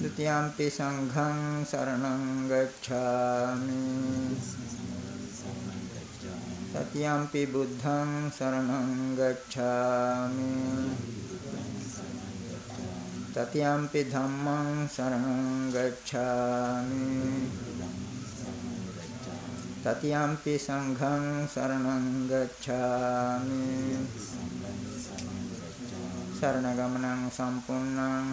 द्वितीयम्पि सङ्घं शरणं गच्छामि तृतीयम्पि बुद्धं शरणं गच्छामि तृतीयम्पि धम्मं शरणं गच्छामि तृतीयम्पि सङ्घं शरणं गच्छामि शरणगमनं सम्पूर्णम्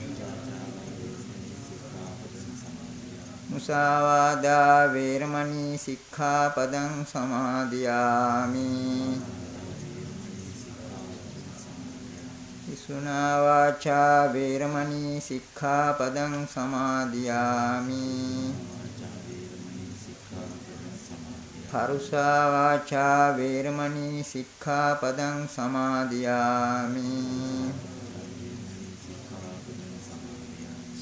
මුසාවාදා වේරමණී සික්ඛාපදං සමාදියාමි. විසුනා වාචා වේරමණී සික්ඛාපදං සමාදියාමි. පරුසා වාචා වේරමණී සික්ඛාපදං සමාදියාමි.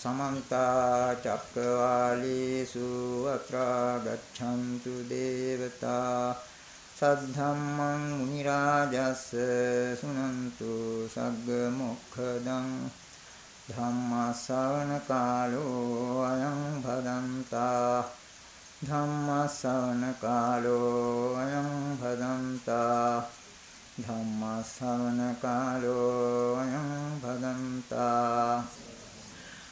සමන්ත චක්කවාලේසු අත්‍රා ගච්ඡන්තු දේවතා සද්ධම්මං මුනි රාජස් සුනන්තු සග්ග මොක්ඛදං ධම්මස්සවන කාලෝ අයං භදන්තා ධම්මස්සවන කාලෝ අයං භදන්තා ධම්මස්සවන කාලෝ අයං භදන්තා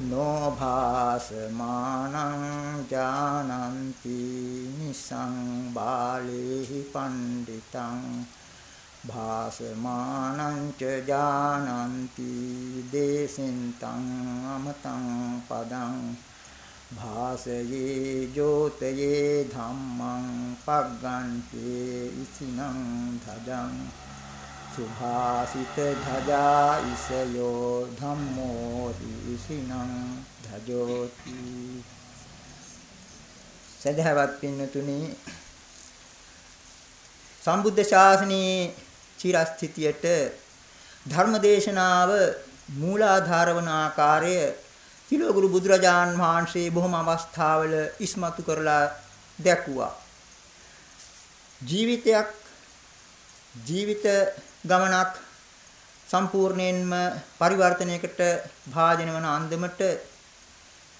නොභාසමානං ජානන්ති නිසං බාලේහි පණ්ඩිතං භාසමානං ච ජානන්ති දේසින්තං අමතං පදං භාසයේ ජෝතයේ ධම්මං පග්ගන්තේ ඉසිනං ධජං සුභාසිත ධජා ඉසයෝ ධම්මෝ ඉසිනං ධජෝති. සදහවත් පින්නතුනි සම්බුද්ධ ශාසනයේ චිරස්ථිතියට ධර්මදේශනාව මූලාධාර වන ආකාරය තිලෝගුරු බුදුරජාන් වහන්සේ බොහොම අවස්ථාවල ඉස්මතු කරලා දැක්ුවා. ජීවිතයක් ජීවිත ගමනක් සම්පූර්ණයෙන්ම පරිවර්තනයකට භාජන වන අන්දමට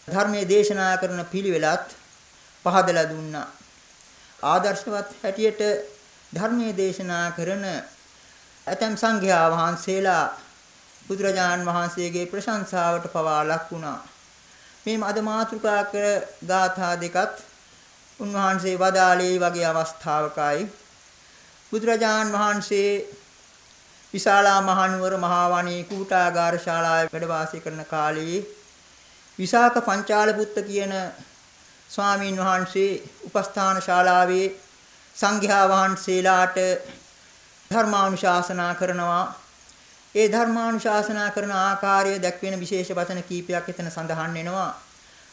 ධර්මයේ දේශනා කරන පිළිවෙලත් පහදලා දුන්නා. ආදර්ශවත් හැටියට ධර්මයේ දේශනා කරන ඇතම් සංඝයා වහන්සේලා බුදුරජාන් වහන්සේගේ ප්‍රශංසාවට පවා ලක් වුණා. මේ අද මාතෘකා කර ගාථා දෙකත් උන්වහන්සේ වදාළේ වගේ අවස්ථාවකයි බුදුරජාන් වහන්සේ විශාලා මහනුවර මහා වනයේ කූටාගාර ශාලාවේ වැඩ වාසය කරන කාලයේ විසාක පංචාලපුත්ත කියන ස්වාමීන් වහන්සේ උපස්ථාන ශාලාවේ සංඝයා වහන්සේලාට ධර්මානුශාසනා කරනවා. ඒ ධර්මානුශාසනා කරන ආකාරය දැක්වෙන විශේෂ වචන කීපයක් එතන සඳහන් වෙනවා.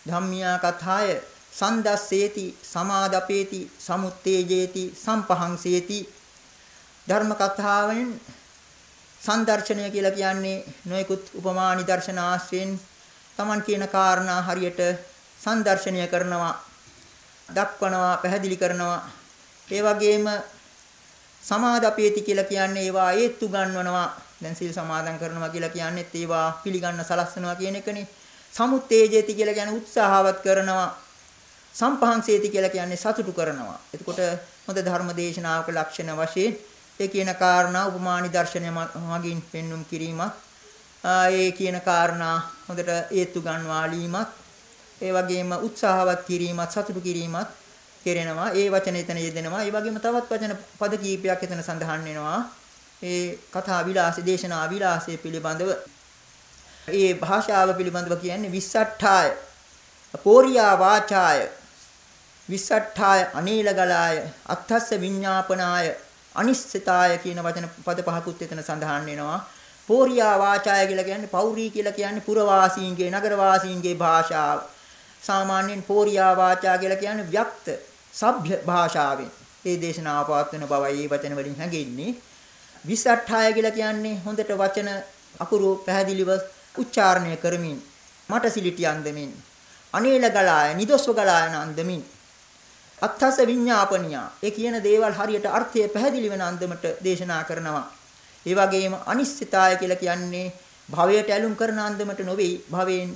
ධම්මියා කථාය සන්දස්සේති සමාදපේති සමුත්තේජේති සම්පහංසේති. ධර්ම කතාවෙන් සංදර්ශනය කියලා කියන්නේ නොයෙකුත් උපමා නිදර්ශන ආශ්‍රයෙන් Taman කියන කාරණා හරියට සංදර්ශනය කරනවා දක්වනවා පැහැදිලි කරනවා. ඒ වගේම සමාදපේති කියලා කියන්නේ ඒවා ඒත්තු ගන්නවනවා දැන් සීල් සමාදන් කරනවා කියලා කියන්නේත් ඒවා පිළිගන්න සලස්වනවා කියන එකනේ. සමුත්තේජේති කියලා කියන්නේ උත්සාහවත් කරනවා. සම්පහන්සේති කියලා කියන්නේ සතුටු කරනවා. එතකොට හොඳ ධර්ම දේශනාවක ලක්ෂණ වශයෙන් ඒ කියන කාරණා උපමානි දර්ශනය මගින් පෙන්눔 කිරීමත් ඒ කියන කාරණා හොඳට ඒත්තු ගන්වාලීමත් ඒ වගේම උත්සාහවත් කිරීමත් සතුටු කිරීමත් කෙරෙනවා. ඒ වචන එතන යෙදෙනවා. ඒ වගේම තවත් වචන පද කීපයක් එතන සඳහන් වෙනවා. ඒ කතා විලාස දේශනා විලාසයේ පිළිබඳව. ඒ භාෂාව පිළිබඳව කියන්නේ විස්සට්ඨාය පෝරියා වාචාය විස්සට්ඨාය අනීලගලාය අත්ථස්ස විඤ්ඤාපනාය අනිශ්චිතාය කියන වචන පද පහකුත් එතන සඳහන් වෙනවා. පෝරියා වාචාය කියලා කියන්නේ පෞරී කියලා කියන්නේ පුරවාසීන්ගේ නගරවාසීන්ගේ භාෂාව. සාමාන්‍යයෙන් පෝරියා වාචා කියලා කියන්නේ ව්‍යක්ත සભ્ય භාෂාවෙන්. මේ දේශනාව පවත්වන බවයි මේ වචන වලින් හැඟෙන්නේ. 28 කියලා කියන්නේ හොඳට වචන අකුරු පැහැදිලිව උච්චාරණය කරමින් මට සිලිටි අන්දමින් අනේල ගලාය නිදොස්ව ගලායන අන්දමින් අත්ථස විඤ්ඤාපනියා. ඒ කියන දේවල් හරියට අර්ථය පැහැදිලි වෙන අන්දමට දේශනා කරනවා. ඒ වගේම අනිශ්චිතාය කියලා කියන්නේ භවයට ඇලුම් කරන අන්දමට නොවේ භවයෙන්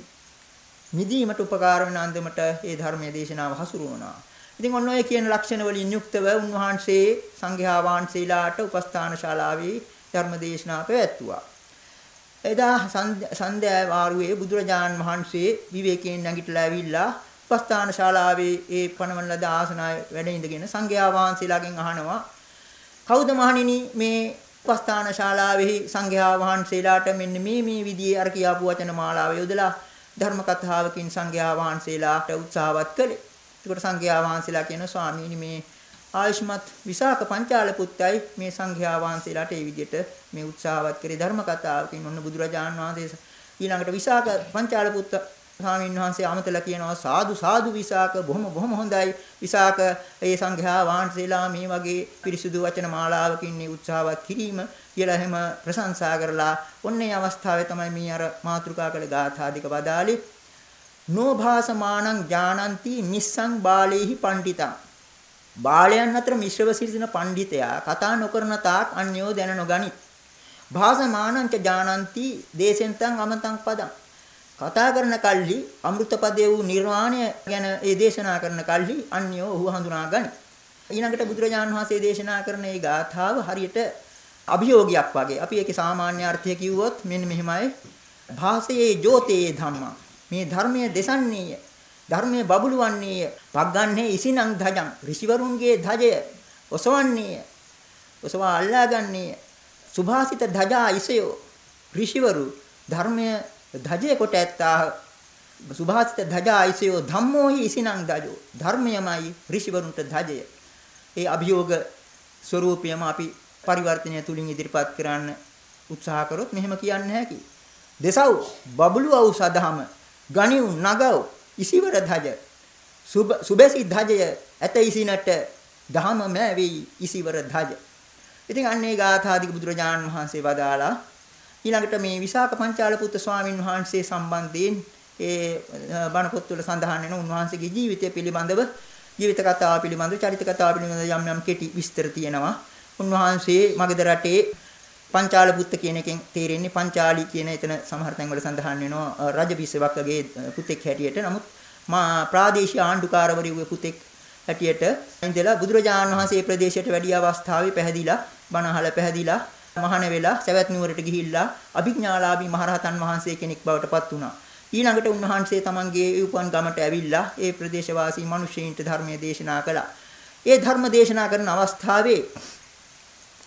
නිදීමට උපකාර වෙන අන්දමට ඒ ධර්මයේ දේශනාව හසුරුවනවා. ඉතින් ඔන්න ඔය කියන ලක්ෂණ වලින් යුක්තව උන්වහන්සේ සංඝයා වහන්සේලාට උපස්ථාන ශාලාවේ ධර්ම දේශනා පැවැත්තුවා. එදා සන්ධ්‍යා වාරුවේ බුදුරජාන් වහන්සේ විවේකයෙන් නැගිටලා ඇවිල්ලා උපස්ථාන ශාලාවේ ඒ පණවන ලද ආසනාවේ වැඩ ඉඳගෙන සංඝයා වහන්සේලාගෙන් අහනවා කවුද මහණෙනි මේ උපස්ථාන ශාලාවේ සංඝයා වහන්සේලාට මෙන්න මේ මේ විදිහේ අර කියාපු වචන මාලාව යොදලා ධර්ම කතාවකින් සංඝයා වහන්සේලාට උත්සාහවත් කළේ. ඒකට සංඝයා වහන්සේලා කියන ස්වාමීනි මේ ආයුෂ්මත් විසාක පංචාල පුත්තයි මේ සංඝයා වහන්සේලාට මේ විදිහට මේ උත්සාහවත් කරේ ධර්ම කතාවකින් ඔන්න බුදුරජාන් වහන්සේ ඊළඟට විසාක පංචාල පුත්ත ස්වාමීන් වහන්සේ අමතලා කියනවා සාදු සාදු විසාක බොහොම බොහොම හොඳයි. විසාක ඒ සංඝයා වහන්සේලා මේ වගේ පිරිසුදු වචන මාලාවකින් මේ උත්සාහවත් කිරීම කියලා එහෙම ප්‍රශංසා කරලා ඔන්නේ අවස්ථාවේ තමයි මේ අර මාතෘකා කළ ගාථාදික වදාලේ නෝභාසමානං ඥානಂತಿ නිස්සං බාලේහි පණ්ඩිතං. බාලයන් අතර මිශ්‍රව සිටින පණ්ඩිතයා කතා නොකරන තාක් අන්‍යෝ දැන නොගනි. භාසමානං ච ඥානಂತಿ දේශෙන්තං අමතං පදං. කතා කරන කල්හි අමෘතපදයේ වූ නිර්වාණය ගැන ඒ දේශනා කරන කල්හි අන්‍යෝ ඔහු හඳුනා ගනි. ඊළඟට බුදුරජාණන් වහන්සේ දේශනා කරන මේ ගාථාව හරියට අභියෝගයක් වගේ. අපි ඒකේ සාමාන්‍ය අර්ථය කිව්වොත් මෙන්න මෙහෙමයි. භාසයේ ජෝතේ ධම්මා. මේ ධර්මයේ දෙසන්නේය. ධර්මයේ බබළුවන්නේය. පග්ගන්නේ ඉසිනං ධජං. ඍෂිවරුන්ගේ ධජය ඔසවන්නේය. ඔසවා අල්ලාගන්නේය. සුභාසිත ධජා ඉසයෝ. ඍෂිවරු ධර්මයේ ධජේ කොට ඇත්තා සුභාසිත ධජා අයිසයෝ ධම්මෝහි ඉසිනං දජෝ. ධර්මයමයි ඍෂිවරුන්ට ධජය. ඒ අභියෝග ස්වરૂපයම අපි පරිවර්තනය තුලින් ඉදිරිපත් කරන්න උත්සාහ කරොත් මෙහෙම කියන්න හැකි. දෙසව් බබළුවව් සදහම ගණිව් නගව් ඉසිවර ධජ. සුබසි ධජය ඇත ඉසිනට දහම මෑවි ඉසිවර ධජ. ඉතින් අන්නේ ගාථාදික බුදුරජාණන් වහන්සේ වදාලා ඊළඟට මේ විසාක පංචාල පුත්තු ස්වාමින් වහන්සේ සම්බන්ධයෙන් ඒ බණ පොත්වල සඳහන් වෙන උන්වහන්සේගේ ජීවිතය පිළිබඳව ජීවිත කතාව පිළිබඳව චරිත කතාව පිළිබඳව යම් යම් කෙටි විස්තර තියෙනවා. උන්වහන්සේ මගධ රටේ පංචාල පුත්ත කියන එකෙන් තේරෙන්නේ පංචාලි කියන එතන සමහර තැන්වල සඳහන් වෙනවා රජබිස්සවක්ගේ පුතෙක් හැටියට. නමුත් මා ප්‍රාදේශීය ආණ්ඩුකාරවරයෙකුගේ පුතෙක් හැටියට ඉඳලා බුදුරජාණන් වහන්සේ ප්‍රදේශයට වැඩි අවස්ථාවේ පැහැදිලා බණහල පැහැදිලා මහාන වෙලා සවැත් නුවරට ගිහිල්ලා අභිඥාලාභී මහරහතන් වහන්සේ කෙනෙක් බවට පත් වුණා. ඊළඟට උන්වහන්සේ තමන්ගේ උපන් ගමට ඇවිල්ලා ඒ ප්‍රදේශවාසී මිනිසෙයින්ට ධර්මයේ දේශනා කළා. ඒ ධර්ම දේශනා කරන අවස්ථාවේ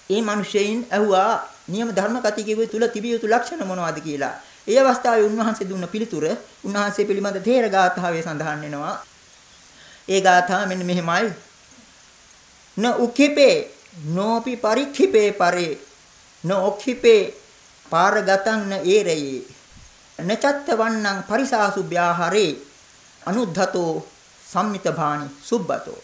ඒ මිනිසෙයින් ඇහුවා නියම ධර්ම කතිකයේ තුල තිබිය යුතු ලක්ෂණ මොනවද කියලා. ඒ අවස්ථාවේ උන්වහන්සේ දුන්න පිළිතුර උන්වහන්සේ පිළිබඳ තේර ගාථාවේ සඳහන් වෙනවා. ඒ ගාථාව මෙන්න මෙහෙමයි. න උක්ඛිපේ නෝපි පරික්ඛිපේ පරේ න ඔක්ඛිපේ පාරගතං න ඒරයේ නචත්ත වන්නං පරිසාසු ව්‍යාහරේ අනුද්ධතෝ සම්මිත භානි සුබ්බතෝ.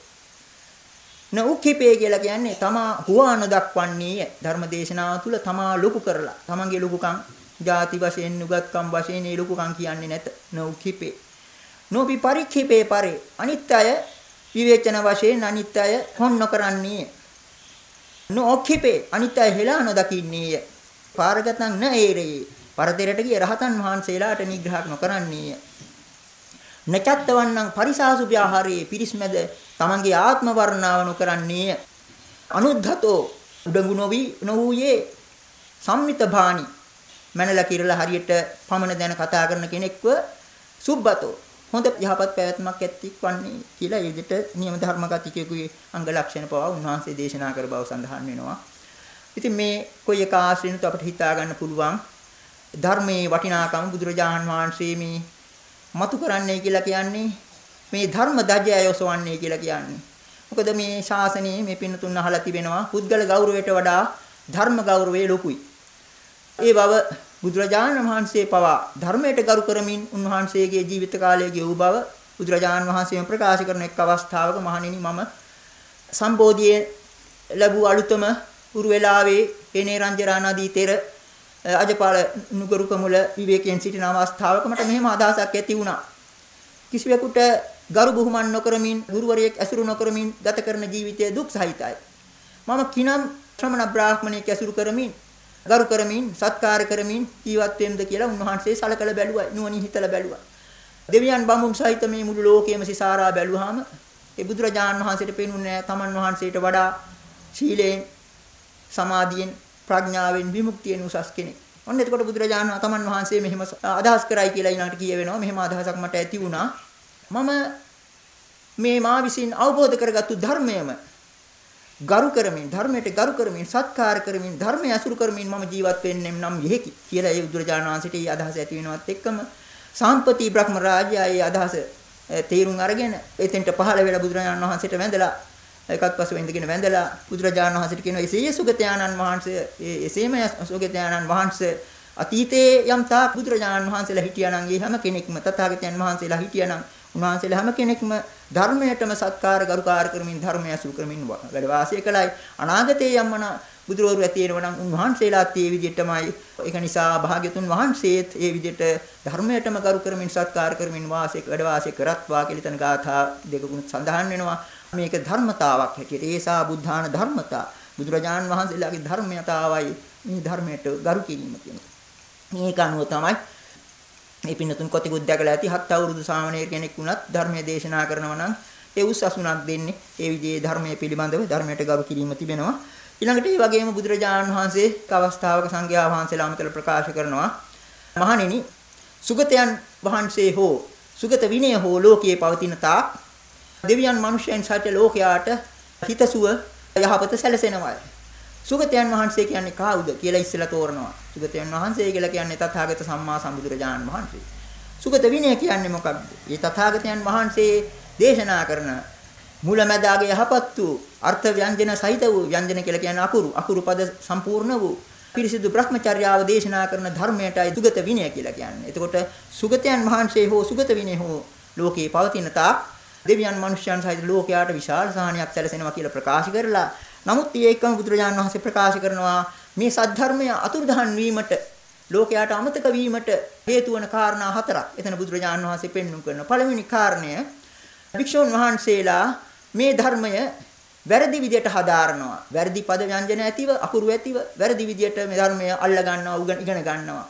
න උක්ඛිපේ කියලා කියන්නේ තමා හුවා නොදක්වන්නේ ධර්මදේශනාව තුළ තමා ලොකු කරලා. තමන්ගේ ලොකුකම් ಜಾති වශයෙන් නුගත්කම් වශයෙන් ඒ ලොකුකම් කියන්නේ නැත. න උක්ඛිපේ නොපි පරික්ඛිපේ පරේ අනිත්‍යය විවේචන වශයෙන් අනිත්‍යය හොන් නොකරන්නේ නොඅක්ඛිපේ අනිත්‍යය හෙලා නොදකින්නේය. පාරගතං න ඒරේ පරතරයට ගිය රහතන් වහන්සේලාට නිග්‍රහ නොකරන්නේය. නචත්තවන්නං පරිසාසු ව්‍යාහාරයේ පිරිස්මැද තමන්ගේ ආත්ම වර්ණාව නොකරන්නේය. අනුද්ධතෝ. උඩඟු නොවි නොවූයේ. සම්මිත භානි. මනලා කිරලා හරියට පමන දැන කතා කරන කෙනෙක්ව සුබ්බතෝ. හොඳ යහපත් පැවැත්මක් ඇත්තෙක් වන්නේ කියලා ඒ විදිහට නියම ධර්මගතිකයේ අංග ලක්ෂණ පවා උන්වහන්සේ දේශනා කර බව සඳහන් වෙනවා. ඉතින් මේ කොයි එක ආශ්‍රිනුත් අපිට හිතා ගන්න පුළුවන් ධර්මයේ වටිනාකම බුදුරජාණන් වහන්සේ මේ මතු කරන්නේ කියලා කියන්නේ මේ ධර්ම දජය යොසවන්නේ කියලා කියන්නේ. මොකද මේ ශාසනයේ මේ පින්නතුන් අහලා තිබෙනවා පුද්ගල ගෞරවයට වඩා ධර්ම ගෞරවය ලොකුයි. ඒ බව බුදුරජාණන් වහන්සේ පවා ධර්මයට ගරු කරමින් උන්වහන්සේගේ ජීවිත කාලයේ ගෙවූ බව බුදුරජාණන් වහන්සේම ප්‍රකාශ කරන එක් අවස්ථාවක මහණෙනි මම සම්බෝධියේ ලැබූ අලුතම උරු වෙලාවේ එනේ රංජරා නදී තෙර අජපාල නුගරුකමුල විවේකයෙන් සිටින අවස්ථාවක මට මෙහෙම අදහසක් ඇති වුණා. කිසිවෙකුට ගරු බුහුමන් නොකරමින් ගුරුවරයෙක් ඇසුරු නොකරමින් ගත කරන ජීවිතය දුක් සහිතයි. මම කිනම් ශ්‍රමණ බ්‍රාහ්මණයෙක් ඇසුරු කරමින් ගරු කරමින් සත්කාර කරමින් ජීවත් වෙන්නද කියලා උන්වහන්සේ සලකලා බැලුවා නුවණින් හිතලා බැලුවා. දෙවියන් බඹුන් සහිත මේ මුළු ලෝකයේම සිසාරා බැලුවාම ඒ බුදුරජාණන් වහන්සේට පෙනුනේ තමන් වහන්සේට වඩා ශීලයෙන් සමාධියෙන් ප්‍රඥාවෙන් විමුක්තියෙන් උසස් කෙනෙක්. ඔන්න එතකොට බුදුරජාණන් තමන් වහන්සේ මෙහෙම අදහස් කරයි කියලා ඊළඟට කියවෙනවා. මෙහෙම අදහසක් මට ඇති වුණා. මම මේ මා විසින් අවබෝධ කරගත්තු ධර්මයම ගරු කරමින් ධර්මයට ගරු කරමින් සත්කාර කරමින් ධර්මය අසුරු කරමින් මම ජීවත් වෙන්නෙම් නම් යෙහි කියලා ඒ බුදුරජාණන් වහන්සේට ඒ අදහස ඇති වෙනවත් එක්කම සාම්පති බ්‍රහ්ම රාජයා ඒ අදහස තේරුම් අරගෙන එතෙන්ට පහළ වෙලා බුදුරජාණන් වහන්සේට වැඳලා එකත් පසු ඉඳගෙන වැඳලා බුදුරජාණන් වහන්සේට කියනවා එසේ සුගතයාණන් වහන්සේ එසේම සුගතයාණන් වහන්සේ අතීතයේ යම් තාක් බුදුරජාණන් වහන්සේලා හිටියානම් ඒ හැම කෙනෙක්ම තථාගතයන් වහන්සේලා හිටියානම් උන්වහන්සේලා හැම කෙනෙක්ම ධර්මයටම සත්කාර ගරුකාර කරමින් ධර්මය අසුරු කරමින් වැඩ වාසය කළයි. අනාගතයේ යම්මන බුදුරවරු ඇති වෙනවා නම් උන්වහන්සේලාත් ඒ විදිහටමයි. ඒක නිසා භාග්‍යතුන් වහන්සේත් ඒ විදිහට ධර්මයටම ගරු කරමින් සත්කාර කරමින් වාසය වැඩ වාසය කරත්වා කියලා තන ගාථා දෙකකුත් සඳහන් වෙනවා. මේක ධර්මතාවක් හැටියට. ඒසා බුද්ධාන ධර්මතා. බුදුරජාන් වහන්සේලාගේ ධර්මයතාවයි මේ ධර්මයට ගරු කිරීම කියන්නේ. මේක අනුව තමයි මේ පින්නතුන් කොටිකුත් දැකලා ඇති හත් අවුරුදු සාමණේර කෙනෙක් වුණත් ධර්මයේ දේශනා කරනවා නම් ඒ උස් අසුණක් දෙන්නේ. ඒ විදිහේ ධර්මයේ පිළිබඳව ධර්මයට ගරු කිරීම තිබෙනවා. ඊළඟට ඒ වගේම බුදුරජාණන් වහන්සේ එක් අවස්ථාවක සංඝයා වහන්සේලා අමතල ප්‍රකාශ කරනවා. මහණෙනි සුගතයන් වහන්සේ හෝ සුගත විනය හෝ ලෝකයේ පවතින තාක් දෙවියන් මනුෂ්‍යයන් සත්‍ය ලෝකයාට හිතසුව යහපත සැලසෙනවායි. සුගතයන් වහන්සේ කියන්නේ කාවුද කියලා ඉස්සෙල්ලා තෝරනවා. සුගතයන් වහන්සේ කියලා කියන්නේ තථාගත සම්මා සම්බුදුරජාණන් වහන්සේ. සුගත විනය කියන්නේ මොකක්ද? මේ තථාගතයන් වහන්සේ දේශනා කරන මුලැමැදාගේ යහපත් වූ අර්ථ ව්‍යංජන සහිත වූ ව්‍යංජන කියලා කියන්නේ අකුරු අකුරු පද සම්පූර්ණ වූ පිරිසිදු බ්‍රහ්මචර්යාව දේශනා කරන ධර්මයටයි සුගත විනය කියලා කියන්නේ. එතකොට සුගතයන් වහන්සේ හෝ සුගත විනය හෝ ලෝකේ පවතින තාක් දෙවියන් මනුෂ්‍යයන් සහිත ලෝකයාට විශාල සහනයක් සැලසෙනවා කියලා ප්‍රකාශ කරලා නමුත් ඊයේකම බුදුරජාණන් වහන්සේ ප්‍රකාශ කරනවා මේ සද්ධර්මය අතුරුදහන් වීමට ලෝකයට අමතක වීමට හේතු වන කාරණා හතරක්. එතන බුදුරජාණන් වහන්සේ පෙන්වුම් කරනවා. පළවෙනි කාරණය භික්ෂුන් වහන්සේලා මේ ධර්මය වැරදි විදියට හදාරනවා. වැරදි පද ව්‍යංජන ඇතිව අකුරු ඇතිව වැරදි විදියට මේ ධර්මය අල්ල ගන්නවා උගන් ඉගෙන ගන්නවා.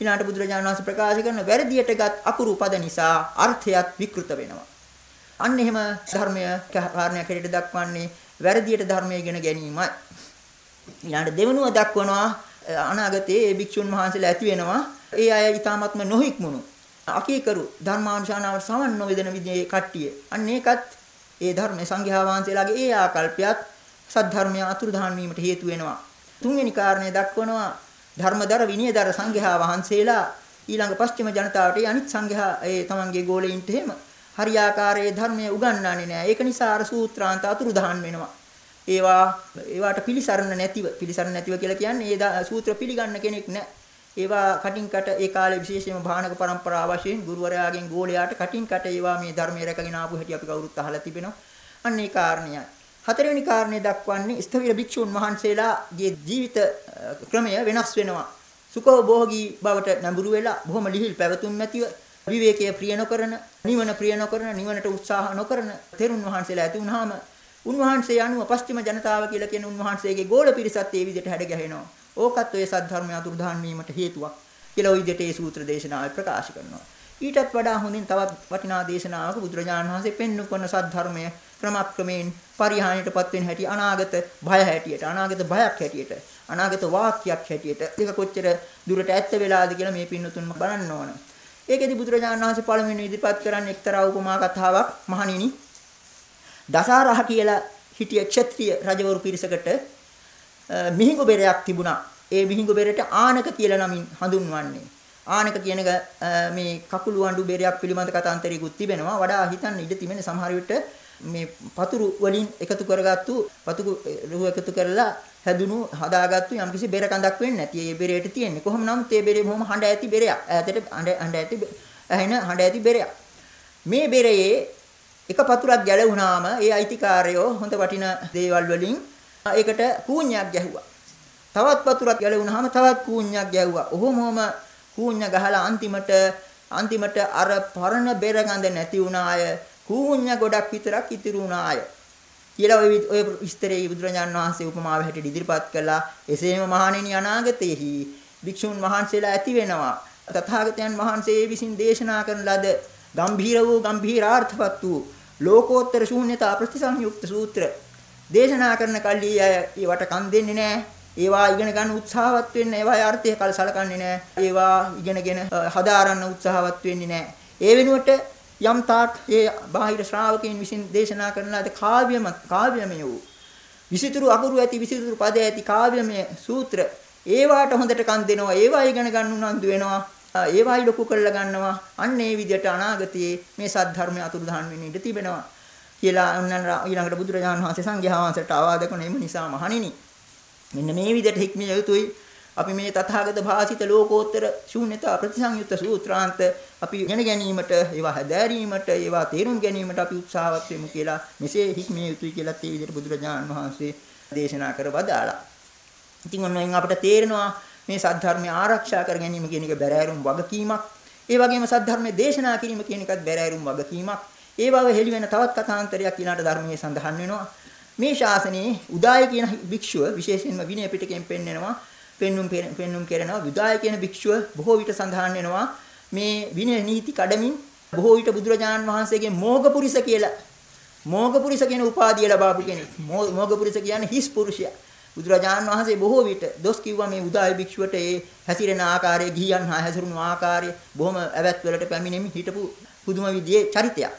ඊළාට බුදුරජාණන් වහන්සේ ප්‍රකාශ කරන වැරදියටගත් අකුරු පද නිසා අර්ථයත් විකෘත වෙනවා. අන්න එහෙම ධර්මය කාරණයක් හැටියට දක්වන්නේ වැරදියට ධර්මය ඉගෙන ගැනීමයි. ඊළඟ දෙවනුව දක්වනවා අනාගතයේ ඒ භික්ෂුන් වහන්සේලා ඇති වෙනවා. ඒ අය ඊ타මත්ම නොහික්මුණු අකීකරු ධර්මානුශාසනාවට සමන් නොවේදන විදිහේ කට්ටිය. අන්න ඒකත් ඒ ධර්ම සංඝයා වහන්සේලාගේ ඒ ආකල්පයත් සද්ධර්මය අතුරුදහන් වීමට හේතු වෙනවා. තුන්වෙනි කාරණය දක්වනවා ධර්මදර විනයදර සංඝයා වහන්සේලා ඊළඟ පස්චිම ජනතාවට අනිත් සංඝයා ඒ තමන්ගේ ගෝලයින්ට එහෙම හරියාකාරයේ ධර්මයේ උගන්වන්නේ නැහැ. ඒක නිසා අර සූත්‍රාන්ත අතුරුදහන් වෙනවා. ඒවා ඒවට පිළිසරණ නැතිව පිළිසරණ නැතිව කියලා කියන්නේ ඒ සූත්‍ර පිළිගන්න කෙනෙක් නැහැ. ඒවා කටින් කට ඒ කාලේ විශේෂයෙන්ම භානක પરම්පරාව වශයෙන් ගුරුවරයාගෙන් ගෝලයාට කටින් කට ඒවා මේ ධර්මයේ රැකගෙන ආපු හැටි අපි කවුරුත් අහලා තිබෙනවා. අන්න ඒ කාරණයයි. හතරවෙනි කාරණේ දක්වන්නේ ස්ථවිර භික්ෂුන් වහන්සේලාගේ ජීවිත ක්‍රමය වෙනස් වෙනවා. සුඛෝභෝගී බවට නැඹුරු වෙලා බොහොම ලිහිල් පැවතුම් ඇතිව විවේකයේ ප්‍රිය නොකරන, නිවන ප්‍රිය නොකරන, නිවනට උත්සාහ නොකරන තෙරුන් වහන්සේලා ඇති වුනහම උන්වහන්සේ අනුව පස්චිම ජනතාව කියලා කියන උන්වහන්සේගේ ගෝල පිරිසත් ඒ විදිහට හැඩ ගැහෙනවා. ඕකත් ඔය සද්ධර්මය අතුරුදහන් වීමට හේතුවක් කියලා ওই විදිහට ඒ සූත්‍ර දේශනාවේ ප්‍රකාශ කරනවා. ඊටත් වඩා හොඳින් තවත් වටිනා දේශනාවක බුදුරජාණන් වහන්සේ පෙන්වු කරන සද්ධර්මය ක්‍රමක්‍රමයෙන් පරිහානියටපත් වෙන හැටි අනාගත බය හැටියට අනාගත බයක් හැටියට අනාගත වාක්‍යයක් හැටියට ඒක කොච්චර දුරට ඇත්ත වෙලාද කියලා මේ පින්නතුන්ම බලන්න ඕන. ඒකෙදි බුදුරජාණන් වහන්සේ පළමුවෙනි ඉදිරිපත් කරන්නේ එක්තරා උපමා කතාවක් මහණෙනි. දසාරහ කියලා හිටිය ක්ෂත්‍රීය රජවරු පිරිසකට මිහිඟු බෙරයක් තිබුණා. ඒ මිහිඟු බෙරට ආනක කියලා නමින් හඳුන්වන්නේ. ආනක කියන මේ කකුළු අඬු බෙරයක් පිළිබඳ කතාන්තරයකුත් තිබෙනවා. වඩා හිතන්න ඉඩ තිබෙන සමහර විට මේ පතුරු වලින් එකතු කරගත්තු පතුරු එකතු කරලා හැදුණු හදාගත්තු යම්කිසි බෙර කඳක් වෙන්නේ නැති. ඒ බෙරේට තියෙන්නේ. කොහොම නමුත් ඒ බෙරේ බොහොම හඬ ඇති බෙරයක්. ඈතට හඬ හඬ ඇති ඇහෙන හඬ ඇති බෙරයක්. මේ බෙරේ එක පතුරක් ගැලවුණාම ඒ අයිතිකාරයෝ හොඳ වටින දේවල් වලින් ඒකට කූඤ්ඤයක් ගැහුවා. තවත් පතුරක් ගැලවුණාම තවත් කූඤ්ඤයක් ගැහුවා. ඔහොමම කූඤ්ඤ ගහලා අන්තිමට අන්තිමට අර පරණ බෙර ගඳ නැති වුණාය. කූඤ්ඤ ගොඩක් විතරක් ඉතිරි වුණාය. කියලා ඔය ඔය විස්තරයේ බුදුරජාන් වහන්සේ උපමාව හැටියට ඉදිරිපත් කළා. එසේම මහණෙනි අනාගතයේහි භික්ෂුන් වහන්සේලා ඇති වෙනවා. තථාගතයන් වහන්සේ විසින් දේශනා කරන ලද ගම්භීර වූ ගම්භීරාර්ථවත් වූ ලෝකෝත්තර ශූන්‍යතා ප්‍රතිසංයුක්ත සූත්‍ර දේශනා කරන කල්ලි අය ඒවට කන් දෙන්නේ නැහැ. ඒවා ඉගෙන ගන්න උත්සාහවත් වෙන්නේ ඒවායේ අර්ථය කල් සලකන්නේ නැහැ. ඒවා ඉගෙනගෙන හදාරන්න උත්සාහවත් වෙන්නේ නැහැ. ඒ වෙනුවට යම් තාක් ඒ බාහිර ශ්‍රාවකයන් විසින් දේශනා කරන ලද කාව්‍යම කාව්‍යමය වූ විසිතුරු අකුරු ඇති විසිතුරු පද ඇති කාව්‍යමය සූත්‍ර ඒවාට හොඳට කන් දෙනවා ඒවා ඉගෙන ගන්න උනන්දු වෙනවා ඒවායි ලොකු කරලා ගන්නවා. අන්න ඒ විදිහට අනාගතයේ මේ සද්ධර්මය අතුරුදහන් වෙන්න ඉඩ තිබෙනවා කියලා ඊළඟට බුදුරජාණන් වහන්සේ සංඝයා වහන්සේට ආවාද කරන නිසා මහණෙනි. මෙන්න මේ විදිහට හික්මිය යුතුයි. අපි මේ තථාගත භාසිත ලෝකෝත්තර ශූන්‍යතා ප්‍රතිසංයුක්ත සූත්‍රාන්ත අපි ඉගෙන ගැනීමට ඒවා හැදෑරීමට ඒවා තේරුම් ගැනීමට අපි උත්සාහවත් වෙමු කියලා මෙසේ හික්මිය යුතුයි කියලා ඒ විදිහට බුදුරජාණන් වහන්සේ දේශනා කර වදාලා. ඉතින් ඔන්න අපිට තේරෙනවා මේ සද්ධර්මය ආරක්ෂා කර ගැනීම කියන එක බැරෑරුම් වගකීමක්. ඒ වගේම සද්ධර්මයේ දේශනා කිරීම කියන එකත් බැරෑරුම් වගකීමක්. ඒ බව හෙළි වෙන තවත් කථාන්තරයක් ඊළාට ධර්මයේ සඳහන් වෙනවා. මේ ශාසනයේ උදාය කියන භික්ෂුව විශේෂයෙන්ම විනය පිටකයෙන් පෙන්වනවා පෙන්눔 පෙන්눔 කරනවා විදාය කියන භික්ෂුව බොහෝ විට සඳහන් වෙනවා මේ විනය නීති කඩමින් බොහෝ විට බුදුරජාණන් වහන්සේගේ මෝගපුරිස කියලා මෝගපුරිස කියන උපාධිය ලබාපු කෙනෙක් මෝගපුරිස කියන්නේ හිස් පුරුෂයා බුදුරජාණන් වහන්සේ බොහෝ විට දොස් කිව්වා මේ උදාය භික්ෂුවට ඒ හැසිරෙන ආකාරය ගිහියන් හා හැසිරුණු ආකාරය බොහොම ඇවැත් වලට පැමිණෙමින් හිටපු පුදුම විදියේ චරිතයක්.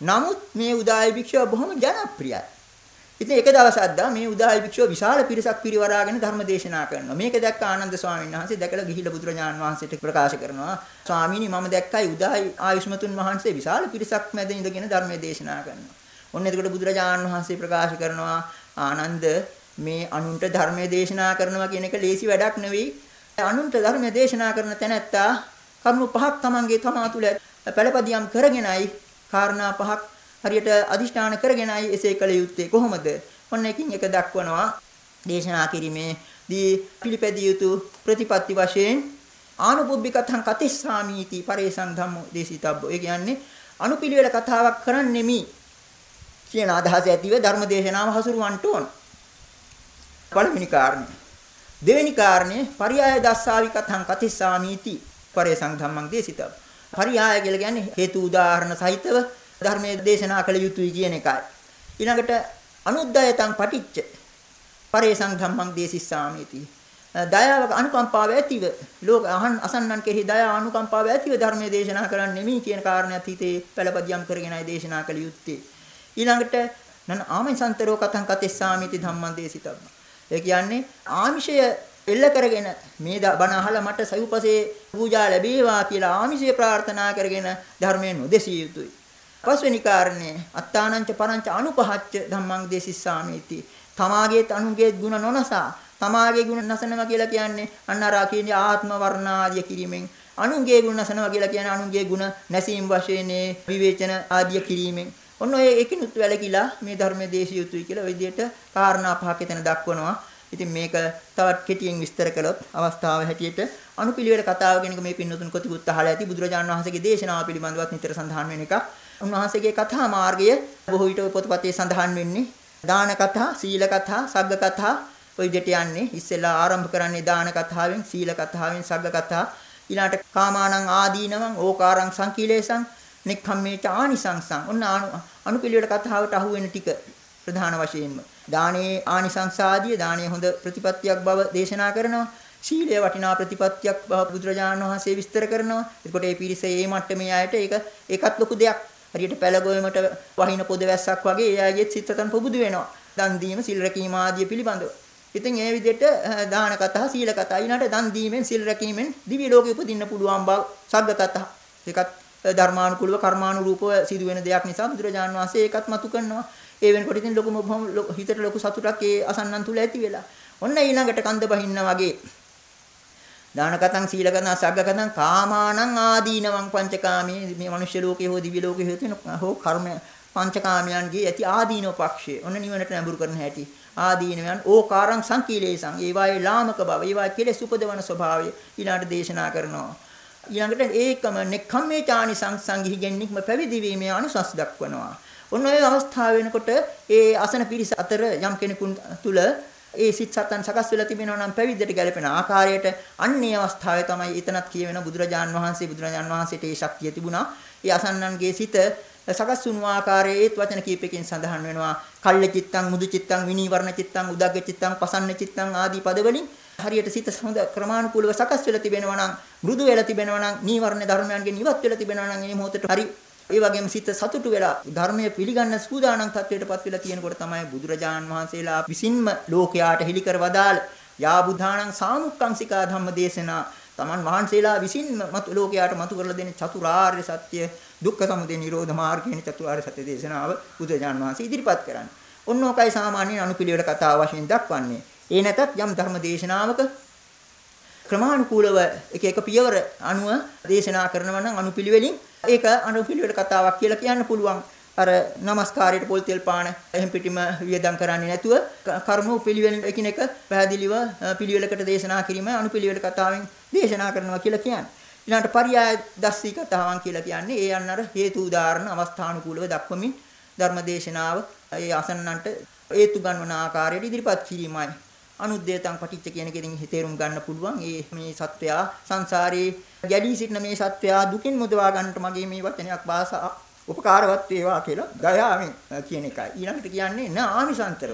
නමුත් මේ උදාය භික්ෂුව බොහොම ජනප්‍රියයි. ඉතින් එක දවසක් දා මේ උදායි භික්ෂුව විශාල පිරිසක් පිරිවරාගෙන ධර්ම දේශනා කරනවා. මේක දැක්ක ආනන්ද ස්වාමීන් වහන්සේ දැකලා ගිහිල්ලා බුදුරජාණන් වහන්සේට ප්‍රකාශ කරනවා. ස්වාමීනි මම දැක්කයි උදායි ආයුෂ්මතුන් වහන්සේ විශාල පිරිසක් මැද ඉඳගෙන ධර්මයේ දේශනා කරනවා. ඔන්න එතකොට බුදුරජාණන් වහන්සේ ප්‍රකාශ කරනවා ආනන්ද මේ අනුන්ට ධර්මයේ දේශනා කරනවා කියන එක ලේසි වැඩක් නෙවෙයි. අනුන්ට ධර්මයේ දේශනා කරන තැනැත්තා කරුණු පහක් Tamange තමා තුළ පළපදියම් කරගෙනයි කාරණා පහක් හරියට අදිෂ්ඨාන කරගෙනයි එසේ කළ යුත්තේ කොහොමද? ඔන්න එකින් එක දක්වනවා දේශනා කිරීමේදී පිළිපැදිය යුතු ප්‍රතිපත්ති වශයෙන් ආනුපුබ්බිකතං කතිස්සාමීති පරේසං ධම්මෝ දේශිතබ්බෝ. ඒ කියන්නේ අනුපිළිවෙල කතාවක් කරන්නෙමි කියන අදහස ඇතිව ධර්මදේශනාව හසුරුවන්න ඕන. පළවෙනි කාරණය. දෙවෙනි කාරණේ පරියාය දස්සාවි කතං කතිස්සාමීති පරේසං ධම්මං දේශිතව. පරියාය කියලා කියන්නේ හේතු උදාහරණ සහිතව ධර්මයේ දේශනා කළ යුතුයි කියන එකයි. ඊළඟට අනුද්යතං පටිච්ච පරේසං ධම්මං දේශිස්සාමීති. දයාව අනුකම්පාව ඇතිව ලෝක අහන් අසන්නන් කෙරෙහි දයාව අනුකම්පාව ඇතිව ධර්මයේ දේශනා කරන්නේ නෙමෙයි කියන කාරණයක් හිතේ පළපදියම් කරගෙනයි දේශනා කළ යුත්තේ. ඊළඟට නන ආමිසන්තරෝ කතං කතෙස්සාමීති ධම්මං දේශිතබ්බ. ඒ කියන්නේ ආමිෂය එල්ල කරගෙන මේ බණ අහලා මට සයුපසේ පූජා ලැබේවා කියලා ආමිෂය ප්‍රාර්ථනා කරගෙන ධර්මයෙන් නොදෙසිය යුතුයි. පස්වෙනි කාරණේ අත්තානංච පරංච අනුපහච්ච ධම්මං දේසිස්සාමීති. තමාගේත් අනුගේත් ಗುಣ නොනසා තමාගේ ගුණ නසනවා කියලා කියන්නේ අන්න අර කියන්නේ ආත්ම වර්ණාදිය කිරීමෙන් අනුන්ගේ ගුණ නසනවා කියලා කියන්නේ අනුන්ගේ ගුණ නැසීම් වශයෙන් විවේචන ආදිය කිරීමෙන් ඔන්න ඔය ඒකිනුත් වැලකිලා මේ ධර්මයේ දේශිය යුතුයි කියලා ඔය විදිහට කාරණා පහක එතන දක්වනවා. ඉතින් මේක තවත් කෙටියෙන් විස්තර කළොත් අවස්ථාව හැටියට අනුපිළිවෙල කතාව කෙනෙක් මේ පින්නතුන් කොතිකුත් අහලා ඇති බුදුරජාණන් වහන්සේගේ දේශනාව පිළිබඳවත් නිතර සඳහන් වෙන එක. උන්වහන්සේගේ කතා මාර්ගය බොහෝ විට පොතපතේ සඳහන් වෙන්නේ දාන කතා, සීල කතා, සග්ග කතා ඔය විදිහට යන්නේ. ඉස්සෙල්ලා ආරම්භ කරන්නේ දාන කතාවෙන්, සීල කතාවෙන්, සග්ග කතා. ඊළාට කාමානං ආදීනවං, ඕකාරං සංකීලේසං, නික්ඛම්මේච ආනිසංසං. ඔන්න අනුපිළිවෙල කතාවට අහු වෙන ටික ප්‍රධාන වශයෙන්ම. දානේ ආනිසංසාදිය දානේ හොඳ ප්‍රතිපත්තියක් බව දේශනා කරනවා. ශීලය වටිනා ප්‍රතිපත්තියක් බව බුදුරජාණන් වහන්සේ විස්තර කරනවා. එතකොට මේ පිරිස මේ මට්ටමේ අයට ඒක ඒකත් ලොකු දෙයක්. හරියට පැලගොයමට වහින පොද වැස්සක් වගේ ඒ අයගේ සිතතන් පුබුදු වෙනවා. දන් දීම, සිල් රැකීම ආදිය පිළිබඳව. ඉතින් ඒ විදිහට දාන කතා, සීල කතා, ඊළඟට දන් දීමෙන්, සිල් රැකීමෙන් දිව්‍ය ලෝකෙ උපදින්න පුළුවන් බව සග්ග කතා. ඒකත් ධර්මානුකූලව කර්මානුරූපව සිදුවෙන දෙයක් නිසා බුදුරජාණන් වහන්සේ ඒකත් මතු කරනවා. ඒ වෙනකොට ඉතින් ලොකුම හිතට ලොකු සතුටක් ඒ අසන්නන් තුල ඇති වෙලා. ඔන්න ඊළඟට කන්ද බහින්න වගේ දානකතං සීලකතං සග්ගකතං කාමානං ආදීනවං පංචකාමී මේ මනුෂ්‍ය ලෝකේ හෝ දිව්‍ය ලෝකේ හෝ කර්ම පංචකාමයන්ගේ ඇති ආදීනව පක්ෂය. ඔන්න නිවනට නැඹුරු කරන හැටි. ආදීනවයන් ඕකාරං සංකීලේසං ඒවායේ ලාමක බව ඒවායේ කෙලෙස් උපදවන ස්වභාවය ඊළඟට දේශනා කරනවා. ඊළඟට ඒකම නෙක්ඛම්මේ චානි සංසංගිහිගෙන් නික්ම පැවිදි වීමේ අනුසස් දක්වනවා. ඔන්න ඔය අවස්ථාව වෙනකොට ඒ අසන පිරිස අතර යම් කෙනෙකුන් තුල ඒ සිත් සතන් සකස් වෙලා තිබෙනවා නම් පැවිද්දට ගැලපෙන ආකාරයට අන්නේ අවස්ථාවේ තමයි එතනත් කියවෙන බුදුරජාන් වහන්සේ බුදුරජාන් වහන්සේට ඒ ශක්තිය තිබුණා. ඒ අසන්නන්ගේ සිත සකස් වුණු ආකාරයේ ඒත් වචන කීපකින් සඳහන් වෙනවා. කල්ල චිත්තං මුදු චිත්තං විනීවරණ චිත්තං උදග්ග චිත්තං පසන්න චිත්තං ආදී පදවලින් හරියට සිත හොඳ ක්‍රමානුකූලව සකස් වෙලා තිබෙනවා නම් මෘදු වෙලා තිබෙනවා නම් නීවරණ ධර්මයන්ගෙන් ඉවත් වෙලා තිබෙනවා නම් මේ මොහොතට හරි ඒ වගේම සිත සතුටු වෙලා ධර්මයේ පිළිගන්න සූදානම් තත්වයටපත් වෙලා තියෙනකොට තමයි බුදුරජාන් වහන්සේලා විසින්ම ලෝකයාට හෙළි කර වදාළ යා බුධාණං සාමුක්ඛංසිකා ධම්ම දේශනා තමන් වහන්සේලා විසින්ම මතු ලෝකයාට මතු කරලා දෙන චතුරාර්ය සත්‍ය දුක්ඛ සමුදය නිරෝධ මාර්ගයෙන් චතුරාර්ය සත්‍ය දේශනාව බුදුරජාන් වහන්සේ ඉදිරිපත් කරන්නේ. ඔන්නෝකයි සාමාන්‍යයෙන් අනුපිළිවෙල කතාව වශයෙන් දක්වන්නේ. ඒ නැතත් යම් ධර්ම දේශනාවක ක්‍රමානුකූලව එක එක පියවර අනුව දේශනා කරනවා නම් අනුපිළිවෙලින් ඒක අනුපිළිවෙල කතාවක් කියලා කියන්න පුළුවන්. අර নমස්කාරයට පොල් තෙල් පාන එහෙම් පිටිම වියදම් කරන්නේ නැතුව කර්ම පිළිවෙල එකිනෙක පැහැදිලිව පිළිවෙලකට දේශනා කිරීම අනුපිළිවෙල කතාවෙන් දේශනා කරනවා කියලා කියන්නේ. ඊළඟට පරියාය දස්සී කතාවන් කියලා කියන්නේ ඒ යන්න අර හේතු උදාහරණ අවස්ථානුකූලව දක්වමින් ධර්ම දේශනාව ඒ අසන්නන්ට හේතු ගන්වන ආකාරයට ඉදිරිපත් කිරීමයි. අනුද්යතං පටිච්ච කියන එකෙන් තේරුම් ගන්න පුළුවන්. ඒ මේ සත්වයා සංසාරේ ගැඩී සිටින මේ සත්වයා දුකින් මුදවා ගන්නට මගේ මේ වචනයක් භාෂා උපකාරවත් වේවා කියලා දයාවෙන් කියන එකයි. ඊළඟට කියන්නේ න ආමිසන්තර.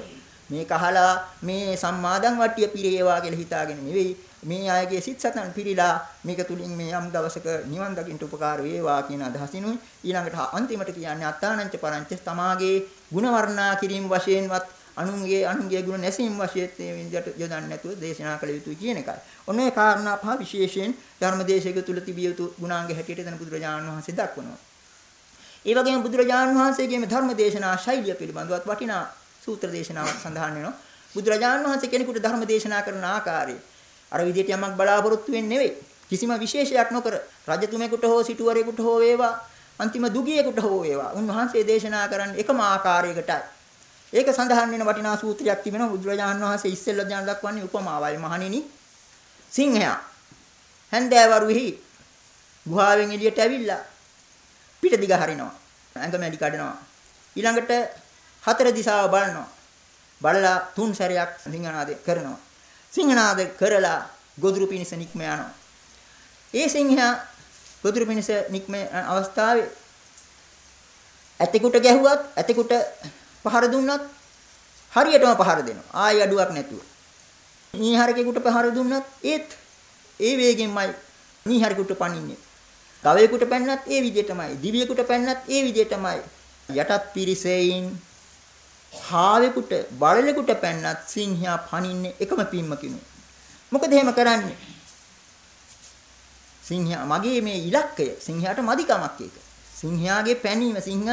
මේක අහලා මේ සම්මාදන් වට්ටිය පිරේවා කියලා හිතාගෙන නෙවෙයි මේ අයගේ සිත් සතන් පිරීලා මේක තුලින් මේ යම් දවසක නිවන් දකින්න උපකාර වේවා කියන අදහසිනුයි ඊළඟට අන්තිමට කියන්නේ අත්තානංච පරංච තමාගේ ಗುಣ වර්ණනා කිරීම වශයෙන්වත් අනුන්ගේ අනුන්ගේ ගුණ නැසීම වශයෙන් මේ විදිහට යොදන්නේ නැතුව දේශනා කළ යුතුයි කියන එකයි. ඔන්න ඒ කාරණා පහ විශේෂයෙන් ධර්මදේශක තුල තිබිය යුතු ගුණාංග හැටියට දැන් බුදුරජාණන් වහන්සේ දක්වනවා. ඒ වගේම බුදුරජාණන් වහන්සේගේ මේ ධර්මදේශනා ශෛලිය පිළිබඳවත් වටිනා සූත්‍ර දේශනාවක් සඳහන් වෙනවා. බුදුරජාණන් වහන්සේ කෙනෙකුට ධර්ම දේශනා කරන ආකාරය අර විදිහට යමක් බලාපොරොත්තු වෙන්නේ නෙවෙයි. කිසිම විශේෂයක් නොකර රජතුමෙකුට හෝ සිටුවරයෙකුට හෝ වේවා අන්තිම දුගියෙකුට හෝ වේවා උන්වහන්සේ දේශනා කරන්නේ එකම ආකාරයකටයි. ඒක සඳහන් වෙන වටිනා සූත්‍රයක් තිබෙනවා බුදුරජාණන් වහන්සේ ඉස්සෙල්ලා දැන දක්වන්නේ උපමාවයි මහණෙනි සිංහයා හැන්දෑවරුෙහි ගුහාවෙන් එළියට ඇවිල්ලා පිට දිග හරිනවා ඇඟ මැඩි කඩනවා ඊළඟට හතර දිශාව බලනවා. බලලා තුන් සැරයක් සිංහනාද කරනවා. සිංහනාද කරලා ගොදුරු පිනිස නික්ම යනවා. ඒ සිංහයා ගොදුරු පිනිස නික්ම අවස්ථාවේ ඇතෙකුට ගැහුවත් ඇතෙකුට පහර දුන්නත් හරියටම පහර දෙනවා. ආයි අඩුවක් නැතුව. නීහරකෙකුට පහර දුන්නත් ඒත් ඒ වේගෙන්මයි නීහරකෙකුට පනින්නේ. ගවයෙකුට පැන්නත් ඒ විදිහටමයි. දිවියෙකුට පැන්නත් ඒ විදිහටමයි. යටත් පිරිසෙයින් හාවෙකුට බලලෙකුට පැන්නත් සිංහයා පනින්නේ එකම පිම්මකිනු. මොකද එහෙම කරන්නේ? සිංහයා මගේ මේ ඉලක්කය සිංහයාට මදිකමක් ඒක. සිංහයාගේ පැනීම සිංහ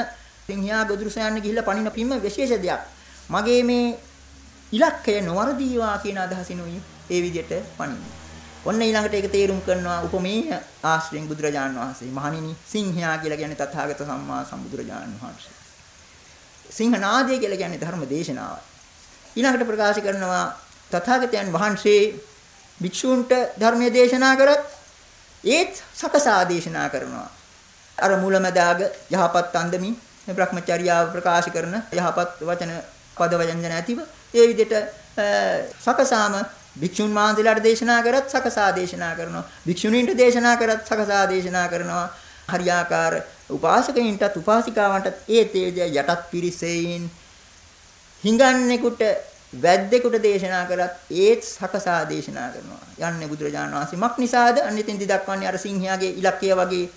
සිංහයා ගොදුරු සයන්න ගිහිල්ලා පනින පිම්ම විශේෂ දෙයක්. මගේ මේ ඉලක්කය නොවරදීවා කියන අදහසිනුයි ඒ විදිහට පනින්නේ. ඔන්න ඊළඟට ඒක තේරුම් කරනවා උපමේය ආශ්‍රයෙන් බුදුරජාණන් වහන්සේ. මහණෙනි සිංහයා කියලා කියන්නේ තථාගත සම්මා සම්බුදුරජාණන් වහන්සේ. සිංහනාදය කියලා කියන්නේ ධර්ම දේශනාවයි. ඊළඟට ප්‍රකාශ කරනවා තථාගතයන් වහන්සේ භික්ෂූන්ට ධර්මයේ දේශනා කරත් ඒත් සකසා දේශනා කරනවා. අර මුලමදාග යහපත් අන්දමින් මේ Brahmacharyaව ප්‍රකාශ කරන යහපත් වචන පද වචන ඇතිව ඒ විදිහට සකසාම භික්ෂුන් වහන්සේලාට දේශනා කරත් සකසා දේශනා කරනවා. භික්ෂුණීන්ට දේශනා කරත් සකසා දේශනා කරනවා. හරියාකාර උපාසකයින්ටත් උපාසිකාවන්ටත් ඒ තේජ යටත් පිරිසෙයින් හිඟන්නෙකුට වැද්දෙකුට දේශනා කරත් ඒත් සකසා දේශනා කරනවා. යන්නේ බුදුරජාණන් වහන්සේ මක් නිසාද? අනිතින්දි දක්වන්නේ අර සිංහයාගේ ඉලක්කය වගේ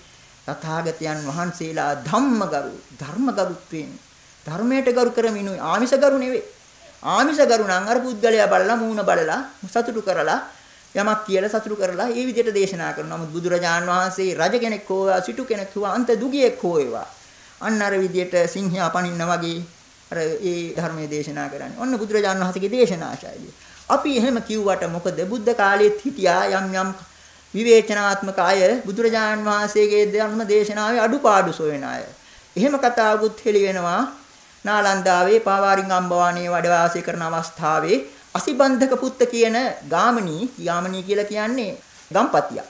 තථාගතයන් වහන්සේලා ධම්මගරු ධර්මගරුත්වයෙන් ධර්මයට ගරු කරමිනුයි ආමිෂගරු නෙවෙයි. ආමිෂගරු නම් අර පුද්ගලයා බලලා මූණ බලලා සතුටු කරලා යමක් කියලා සතුටු කරලා ඒ විදිහට දේශනා කරනවා. නමුත් බුදුරජාන් වහන්සේ රජ කෙනෙක් හෝ සිටු කෙනෙක් හෝ අන්ත දුගියෙක් හෝ ඒවා. අන්න අර විදිහට සිංහයා පනින්න වගේ අර ඒ ධර්මයේ දේශනා කරන්නේ. ඔන්න බුදුරජාන් වහන්සේගේ දේශනා ශෛලිය. අපි එහෙම කිව්වට මොකද බුද්ධ කාලෙත් හිටියා යම් යම් විවේචනාත්මක අය බුදුරජාන් වහන්සේගේ ධර්ම දේශනාවේ අඩුපාඩු සොයන අය. එහෙම කතාවකුත් හෙළි වෙනවා. නාලන්දාවේ පාවාරින් අම්බවාණේ වැඩ වාසය කරන අවස්ථාවේ අසිබන්ධක පුත්ත කියන ගාමණී යාමණී කියලා කියන්නේ ගම්පතියා.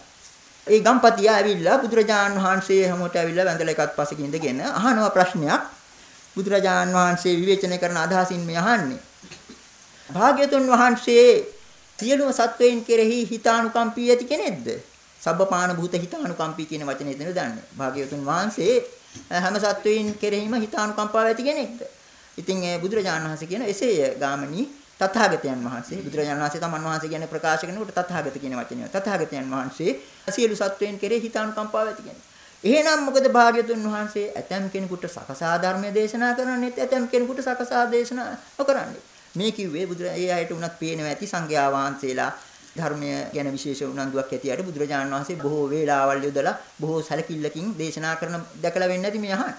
ඒ ගම්පතියා ඇවිල්ලා බුදුරජාන් වහන්සේ හැමෝට ඇවිල්ලා වැඳලා එකත් පස්සකින් ඉඳගෙන අහනවා ප්‍රශ්නයක්. බුදුරජාන් වහන්සේ විවේචනය කරන අදහසින් මේ අහන්නේ. භාග්‍යතුන් වහන්සේ සියලුම සත්වයන් කෙරෙහි හිතානුකම්පී ඇති කෙනෙක්ද? සබ්බපාන භූත හිතානුකම්පී කියන වචනේ එතන දන්නේ. භාග්‍යවතුන් වහන්සේ හැම සත්වයන් කෙරෙහිම හිතානුකම්පාව ඇති කෙනෙක්ද? ඉතින් ඒ බුදුරජාණන් වහන්සේ කියන එසේය ගාමණී තථාගතයන් වහන්සේ බුදුරජාණන් වහන්සේ තමන් වහන්සේ කියන්නේ ප්‍රකාශ කරනකොට තථාගත කියන වචනය. තථාගතයන් වහන්සේ සියලු සත්වයන් කෙරෙහි හිතානුකම්පාව ඇති කෙනෙක්. එහෙනම් මොකද භාග්‍යතුන් වහන්සේ ඇතම් කෙනෙකුට සකසා ධර්මයේ දේශනා කරන්නේත් ඇතම් කෙනෙකුට සකසා දේශනා නොකරන්නේ. මේ කිව්වේ බුදුරජාණන් ඒ අයට උනත් පේනවා ඇති සංඝයා වහන්සේලා ධර්මය ගැන විශේෂ උනන්දුවක් ඇති අයට බුදුරජාණන් වහන්සේ බොහෝ වේලාවල් යොදලා බොහෝ සැලකිල්ලකින් දේශනා කරන දැකලා වෙන්නේ නැති මේ අහන්නේ.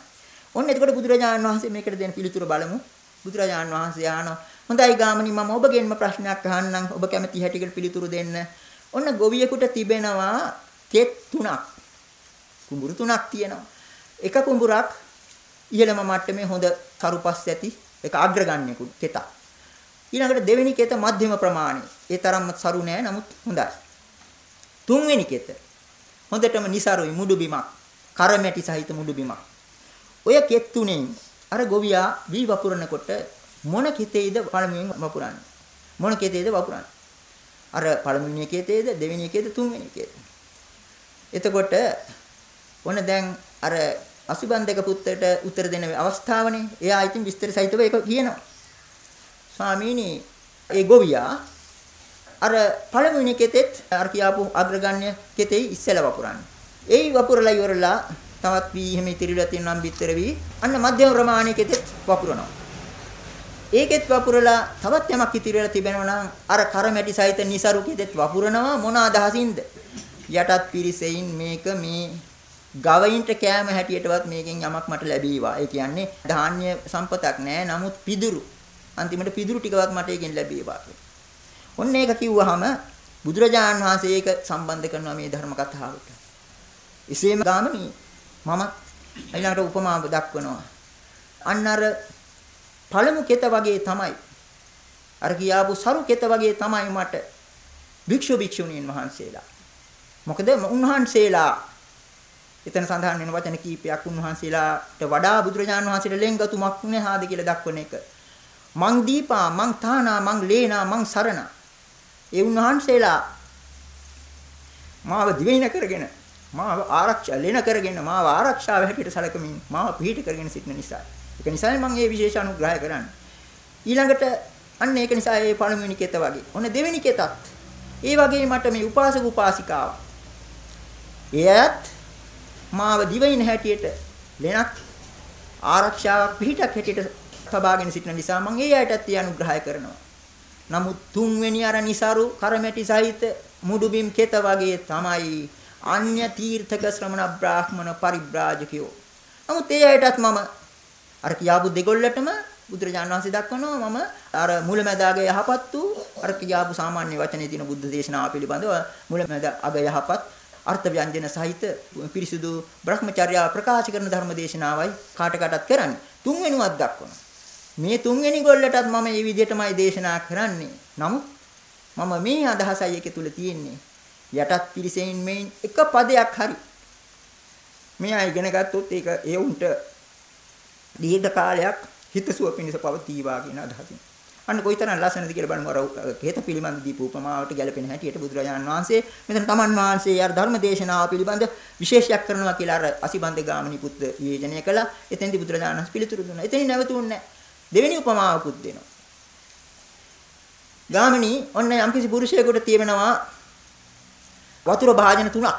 ඔන්න එතකොට බුදුරජාණන් වහන්සේ මේකට දෙන පිළිතුර බලමු. බුදුරජාණන් වහන්සේ අහනවා හොඳයි ගාමණි මම ඔබගෙන්ම ප්‍රශ්නයක් අහන්නම් ඔබ කැමති හැටියට පිළිතුරු දෙන්න. ඔන්න ගොවියෙකුට තිබෙනවා කෙත් තුනක්. කුඹුරු තුනක් තියෙනවා. එක කුඹුරක් ඉහළම මට්ටමේ හොඳ කරුපස් ඇති එක අග්‍රගණ්‍යකු කෙතක්. ඊළඟට දෙවෙනි කෙත මධ්‍යම ප්‍රමාණය. ඒ තරම්ම සරු නෑ නමුත් හොඳයි. තුන්වෙනි කෙත හොඳටම નિසරුයි මුඩු බිමක්. කරමැටි සහිත මුඩු බිමක්. ඔය කෙත් තුනෙන් අර ගොවියා වී වපුරනකොට මොන කෙතේද පළමුවෙන් වපුරන්නේ? මොන කෙතේද වපුරන්නේ? අර පළමුවෙනි කෙතේද දෙවෙනි කෙතේද තුන්වෙනි කෙතේද? එතකොට ඔන්න දැන් අර අසුබන්දක පුත්තට උත්තර දෙන අවස්ථාවනේ. එයා ඉතින් විස්තර සහිතව ඒක කියනවා. ස්වාමීනි ඒ ගොවියා අර පළමුවෙනි කෙතෙත් අර කියාපු අග්‍රගණ්‍ය කෙතෙයි ඉස්සෙල්ලා වපුරන්නේ. ඒයි වපුරලා ඉවරලා තවත් වී එහෙම ඉතිරිලා තියෙන නම් බිත්තර වී අන්න මධ්‍යම ප්‍රමාණයේ කෙතෙත් වපුරනවා. ඒකෙත් වපුරලා තවත් යමක් ඉතිරිලා තිබෙනවා නම් අර කරමැටි සහිත નિසරු කෙතෙත් වපුරනවා මොන අදහසින්ද? යටත් පිරිසෙයින් මේක මේ ගවයින්ට කෑම හැටියටවත් මේකෙන් යමක් මට ලැබීවා. ඒ කියන්නේ ධාන්‍ය සම්පතක් නෑ. නමුත් පිදුරු අන්තිමට පිදුරු ටිකවත් මට ඒකෙන් ලැබේවා ඔන්න ඒක කිව්වහම බුදුරජාණන් වහන්සේ ඒක සම්බන්ධ කරනවා මේ ධර්ම කතාවට. එසේම ගාමනී මමත් ඊළඟට උපමාව දක්වනවා. අන්න අර පළමු කෙත වගේ තමයි. අර කියාපු සරු කෙත වගේ තමයි මට භික්ෂු භික්ෂුණීන් වහන්සේලා. මොකද උන්වහන්සේලා එතන සඳහන් වෙන වචන කීපයක් උන්වහන්සේලාට වඩා බුදුරජාණන් වහන්සේට ලෙන්ගතුමක් නැහාද කියලා දක්වන එක. මං දීපා මං තානා මං ලේනා මං සරණා. ඒ උන්වහන්සේලා මාව දිවෙන කරගෙන මාව ආරක්ෂා ලෙන කරගෙන මාව ආරක්ෂාව හැටියට සැලකමින් මාව පිළිහිට කරගෙන සිටින නිසා. ඒක නිසා මම මේ විශේෂ අනුග්‍රහය කරන්නේ. ඊළඟට අන්න ඒක නිසා මේ පළමුවෙනි කෙත වගේ. ඔන්න දෙවෙනි කෙතත් ඒ වගේ මට මේ උපාසක උපාසිකාව. එයත් මාව දිවෙන හැටියට ලෙනක් ආරක්ෂාවක් පිළිහිටක් හැටියට තබාගෙන සිටින නිසා මම ඒ අයටත් ඒ අනුග්‍රහය කරනවා. නමුත් තුන්වෙනි අර નિසරු කරමැටි සහිත මුඩුබිම් කෙත වගේ තමයි අන්‍ය තීර්ථක ශ්‍රමණ බ්‍රාහ්මණ පරිබ්‍රාජකයෝ. නමුත් ඒ අයටත් මම අර කියාපු දෙගොල්ලටම බුදුරජාණන් වහන්සේ දක්වනවා මම අර මුලැමැදාගේ යහපත් වූ අර කියාපු සාමාන්‍ය වචනේ තියෙන බුද්ධ දේශනාව පිළිබඳව මුලැමැද අග යහපත් අර්ථ ව්‍යංජන සහිත පිරිසුදු බ්‍රහ්මචර්යාව ප්‍රකාශ කරන ධර්ම දේශනාවයි කාට කාටත් කරන්නේ. තුන්වෙනුවක් දක්වනවා. මේ තුන්වෙනි ගොල්ලටත් මම මේ විදිහටමයි දේශනා කරන්නේ. නමුත් මම මේ අදහසයි එකේ තුල තියෙන්නේ. යටත් පිරිසෙන් මේ එක පදයක් හරි මෙයා ඉගෙන ගත්තොත් ඒක ඒ උන්ට දීර්ඝ කාලයක් හිතසුව පිණිස පවතිවා කියන අදහසින්. අන්න කොයිතරම් ලස්සනද කියලා බලමු අර හේත පිළිබඳ දීප උපමාවට ගැලපෙන හැටියට බුදුරජාණන් වහන්සේ මෙතන තමන් වහන්සේ අර ධර්ම දේශනාව පිළිබඳ විශේෂයක් කරනවා කියලා අර අසිබන්ද ගාමිනී පුත්ත විවේචනය කළා. එතෙන්දී බුදුරජාණන් වහන්සේ පිළිතුරු දුන්නා. එතනින් නැවතුන්නේ නැහැ. දෙවෙනි උපමාවකුත් දෙනවා. ගාමිනී ඔන්න යම්කිසි පුරුෂයෙකුට තියෙනවා වතුර භාජන තුනක්.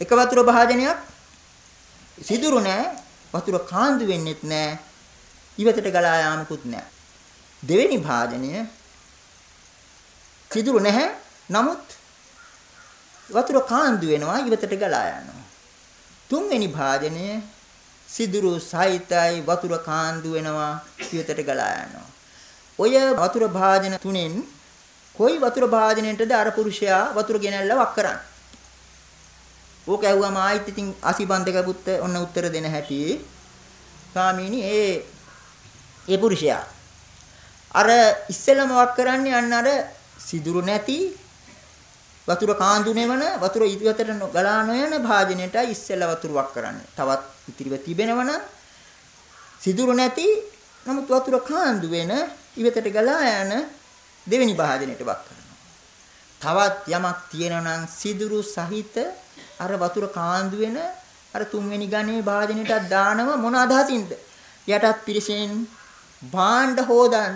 එක වතුර භාජනයක් සිදුරු නැහැ, වතුර කාන්දු වෙන්නෙත් නැහැ, ඉවතට ගලා යාමකුත් නැහැ. දෙවෙනි භාජනය සිදුරු නැහැ, නමුත් වතුර කාන්දු වෙනවා, ඉවතට ගලා යනවා. තුන්වෙනි භාජනය සිදුරු සහිතයි වතුර කාන්දු වෙනවා පියතට ගලා යනවා. ඔය වතුර භාජන තුනෙන් කොයි වතුර භාජනයටද අර පුරුෂයා වතුර ගෙනල්ලා වක් කරන්නේ? ඕක ඇහුවම ආයිත් ඉතින් අසිබන්දක පුත්ත ඔන්න උත්තර දෙන හැටි. ස්වාමීනි ඒ ඒ පුරුෂයා අර ඉස්සෙල්ලම වක් කරන්නේ අන්න අර සිදුරු නැති වතුර කාන්දු නෙවන වතුර ඉදිවතට ගලා නොයන භාජනයට ඉස්සෙල්ලා වතුර වක් කරන්නේ. තවත් ඉතිරිව තිබෙනවනම් සිදුරු නැති නමුත් වතුර කාන්දු වෙන ඉවතට ගලා යන දෙවෙනි භාජනයට වක් කරනවා. තවත් යමක් තියෙනවා නම් සිදුරු සහිත අර වතුර කාන්දු වෙන අර තුන්වෙනි ගණේ භාජනයටත් දානව මොන අදහසින්ද? යටත් පිරිසෙන් භාණ්ඩ හොදන්න.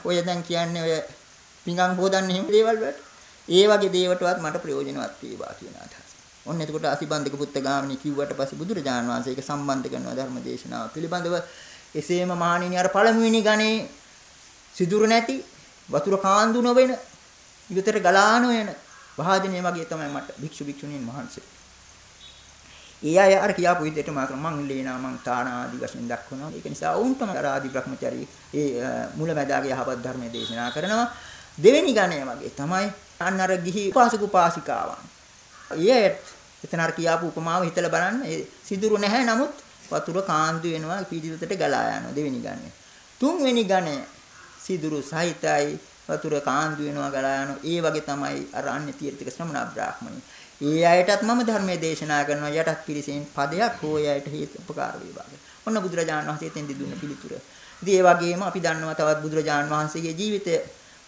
ඔය දැන් කියන්නේ ඔය පිඟන් හොදන්න එහෙම දේවල් වලට. ඒ වගේ දේවටවත් මට ප්‍රයෝජනවත් වේවා කියන අදහස. ඔන්න එතකොට අසිබන්දක පුත්ත ගාමිණී කිව්වට පස්සේ බුදුරජාණන් වහන්සේ ඒක සම්බන්ධ කරනවා ධර්ම දේශනාව පිළිබඳව එසේම මහණෙනි අර පළමුවෙනි ගණේ සිදුරු නැති වතුර කාන්දු නොවන ඉවතට ගලා නොයන භාජනය වගේ තමයි මට භික්ෂු භික්ෂුණීන් වහන්සේ. ඒ අය අර කියාපු විදිහට මාතර මං ලේනා මං තානා ආදි වශයෙන් දක්වනවා. ඒක නිසා වුන්ටම අර ආදි බ්‍රහ්මචාරී ඒ මුලැමැදාගේ යහපත් ධර්මයේ දේශනා කරනවා. දෙවෙනි ගණය වගේ තමයි අන්න අර ගිහි උපාසක උපාසිකාවන්. ඊයේත් එතන අර කියාපු උපමාව හිතලා බලන්න ඒ සිදුරු නැහැ නමුත් වතුර කාන්දු වෙනවා පීඩිතට ගලා යනවා දෙවෙනි ගණය. තුන්වෙනි ගණය සිදුරු සහිතයි වතුර කාන්දු වෙනවා ගලා යනවා. ඒ වගේ තමයි අර අන්‍ය තීර්ථක ශ්‍රමණ බ්‍රාහ්මණය. ඒ අයටත් මම ධර්මයේ දේශනා කරනවා යටත් පිරිසෙන් පදයක් හෝ යයට හේතු උපකාර වේවා. ඔන්න බුදුරජාණන් වහන්සේ තෙන්දි දුන්න පිළිතුර. ඉතින් ඒ වගේම අපි දන්නවා තවත් බුදුරජාණන් වහන්සේගේ ජීවිතය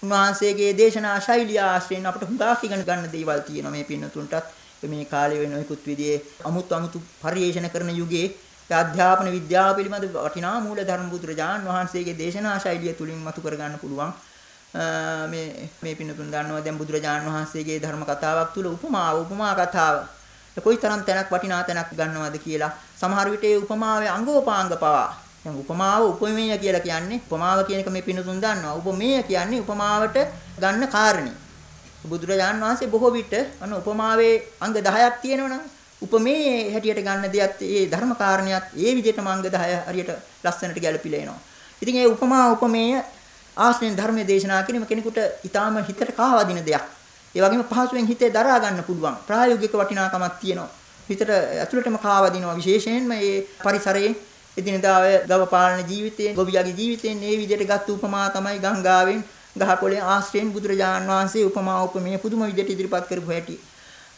උන්වහන්සේගේ දේශනා ශෛලිය ආශ්‍රයෙන් අපට හුඟක් ඉගෙන ගන්න දේවල් තියෙනවා මේ පින්නතුන්ටත්. මේ කාලේ වෙන නොයෙකුත් විදිහේ අමුතු අමුතු පරිේෂණ කරන යුගයේ අධ්‍යාපන විද්‍යාව පිළිබඳ වටිනා මූල ධර්ම බුදුරජාන් වහන්සේගේ දේශනා ශෛලිය තුලින් මතු කර ගන්න පුළුවන් මේ මේ පින්නතුන් දන්නවා දැන් බුදුරජාන් වහන්සේගේ ධර්ම කතාවක් තුල උපමාව උපමා කතාව. කොයිතරම් තැනක් වටිනා තැනක් ගන්නවද කියලා. සමහර විට ඒ උපමාවේ අංගෝපාංග පවා දැන් උපමාව උපමේය කියලා කියන්නේ උපමාව කියන එක මේ පිනතුන් දන්නවා. උපමේය කියන්නේ උපමාවට ගන්න කාරණේ. බුදුරජාන් වහන්සේ බොහෝ විට අන්න උපමාවේ අංග 10ක් තියෙනවනම් උපමේය හැටියට ගන්න දෙයක් ඒ ධර්ම කාරණයක් ඒ විදිහටම අංග 10 හරියට ලස්සනට ගැලපිලා එනවා. ඉතින් ඒ උපමා උපමේය ආශ්‍රයෙන් ධර්මයේ දේශනා කිරීම කෙනෙකුට ඊටාම හිතට කාවදින දෙයක්. ඒ වගේම පහසුවෙන් හිතේ දරා ගන්න පුළුවන් ප්‍රායෝගික වටිනාකමක් තියෙනවා. හිතට ඇතුළටම කාවදිනවා විශේෂයෙන්ම මේ පරිසරයේ එදිනදා ඔය ගව පාලන ජීවිතයෙන් ගොවියාගේ ජීවිතයෙන් මේ විදිහට ගත් උපමා තමයි ගංගාවෙන් ගහකොළේ ආශ්‍රයෙන් බුදුරජාන් වහන්සේ උපමා උපමේය පුදුම විදිහට ඉදිරිපත් කරපු හැටි.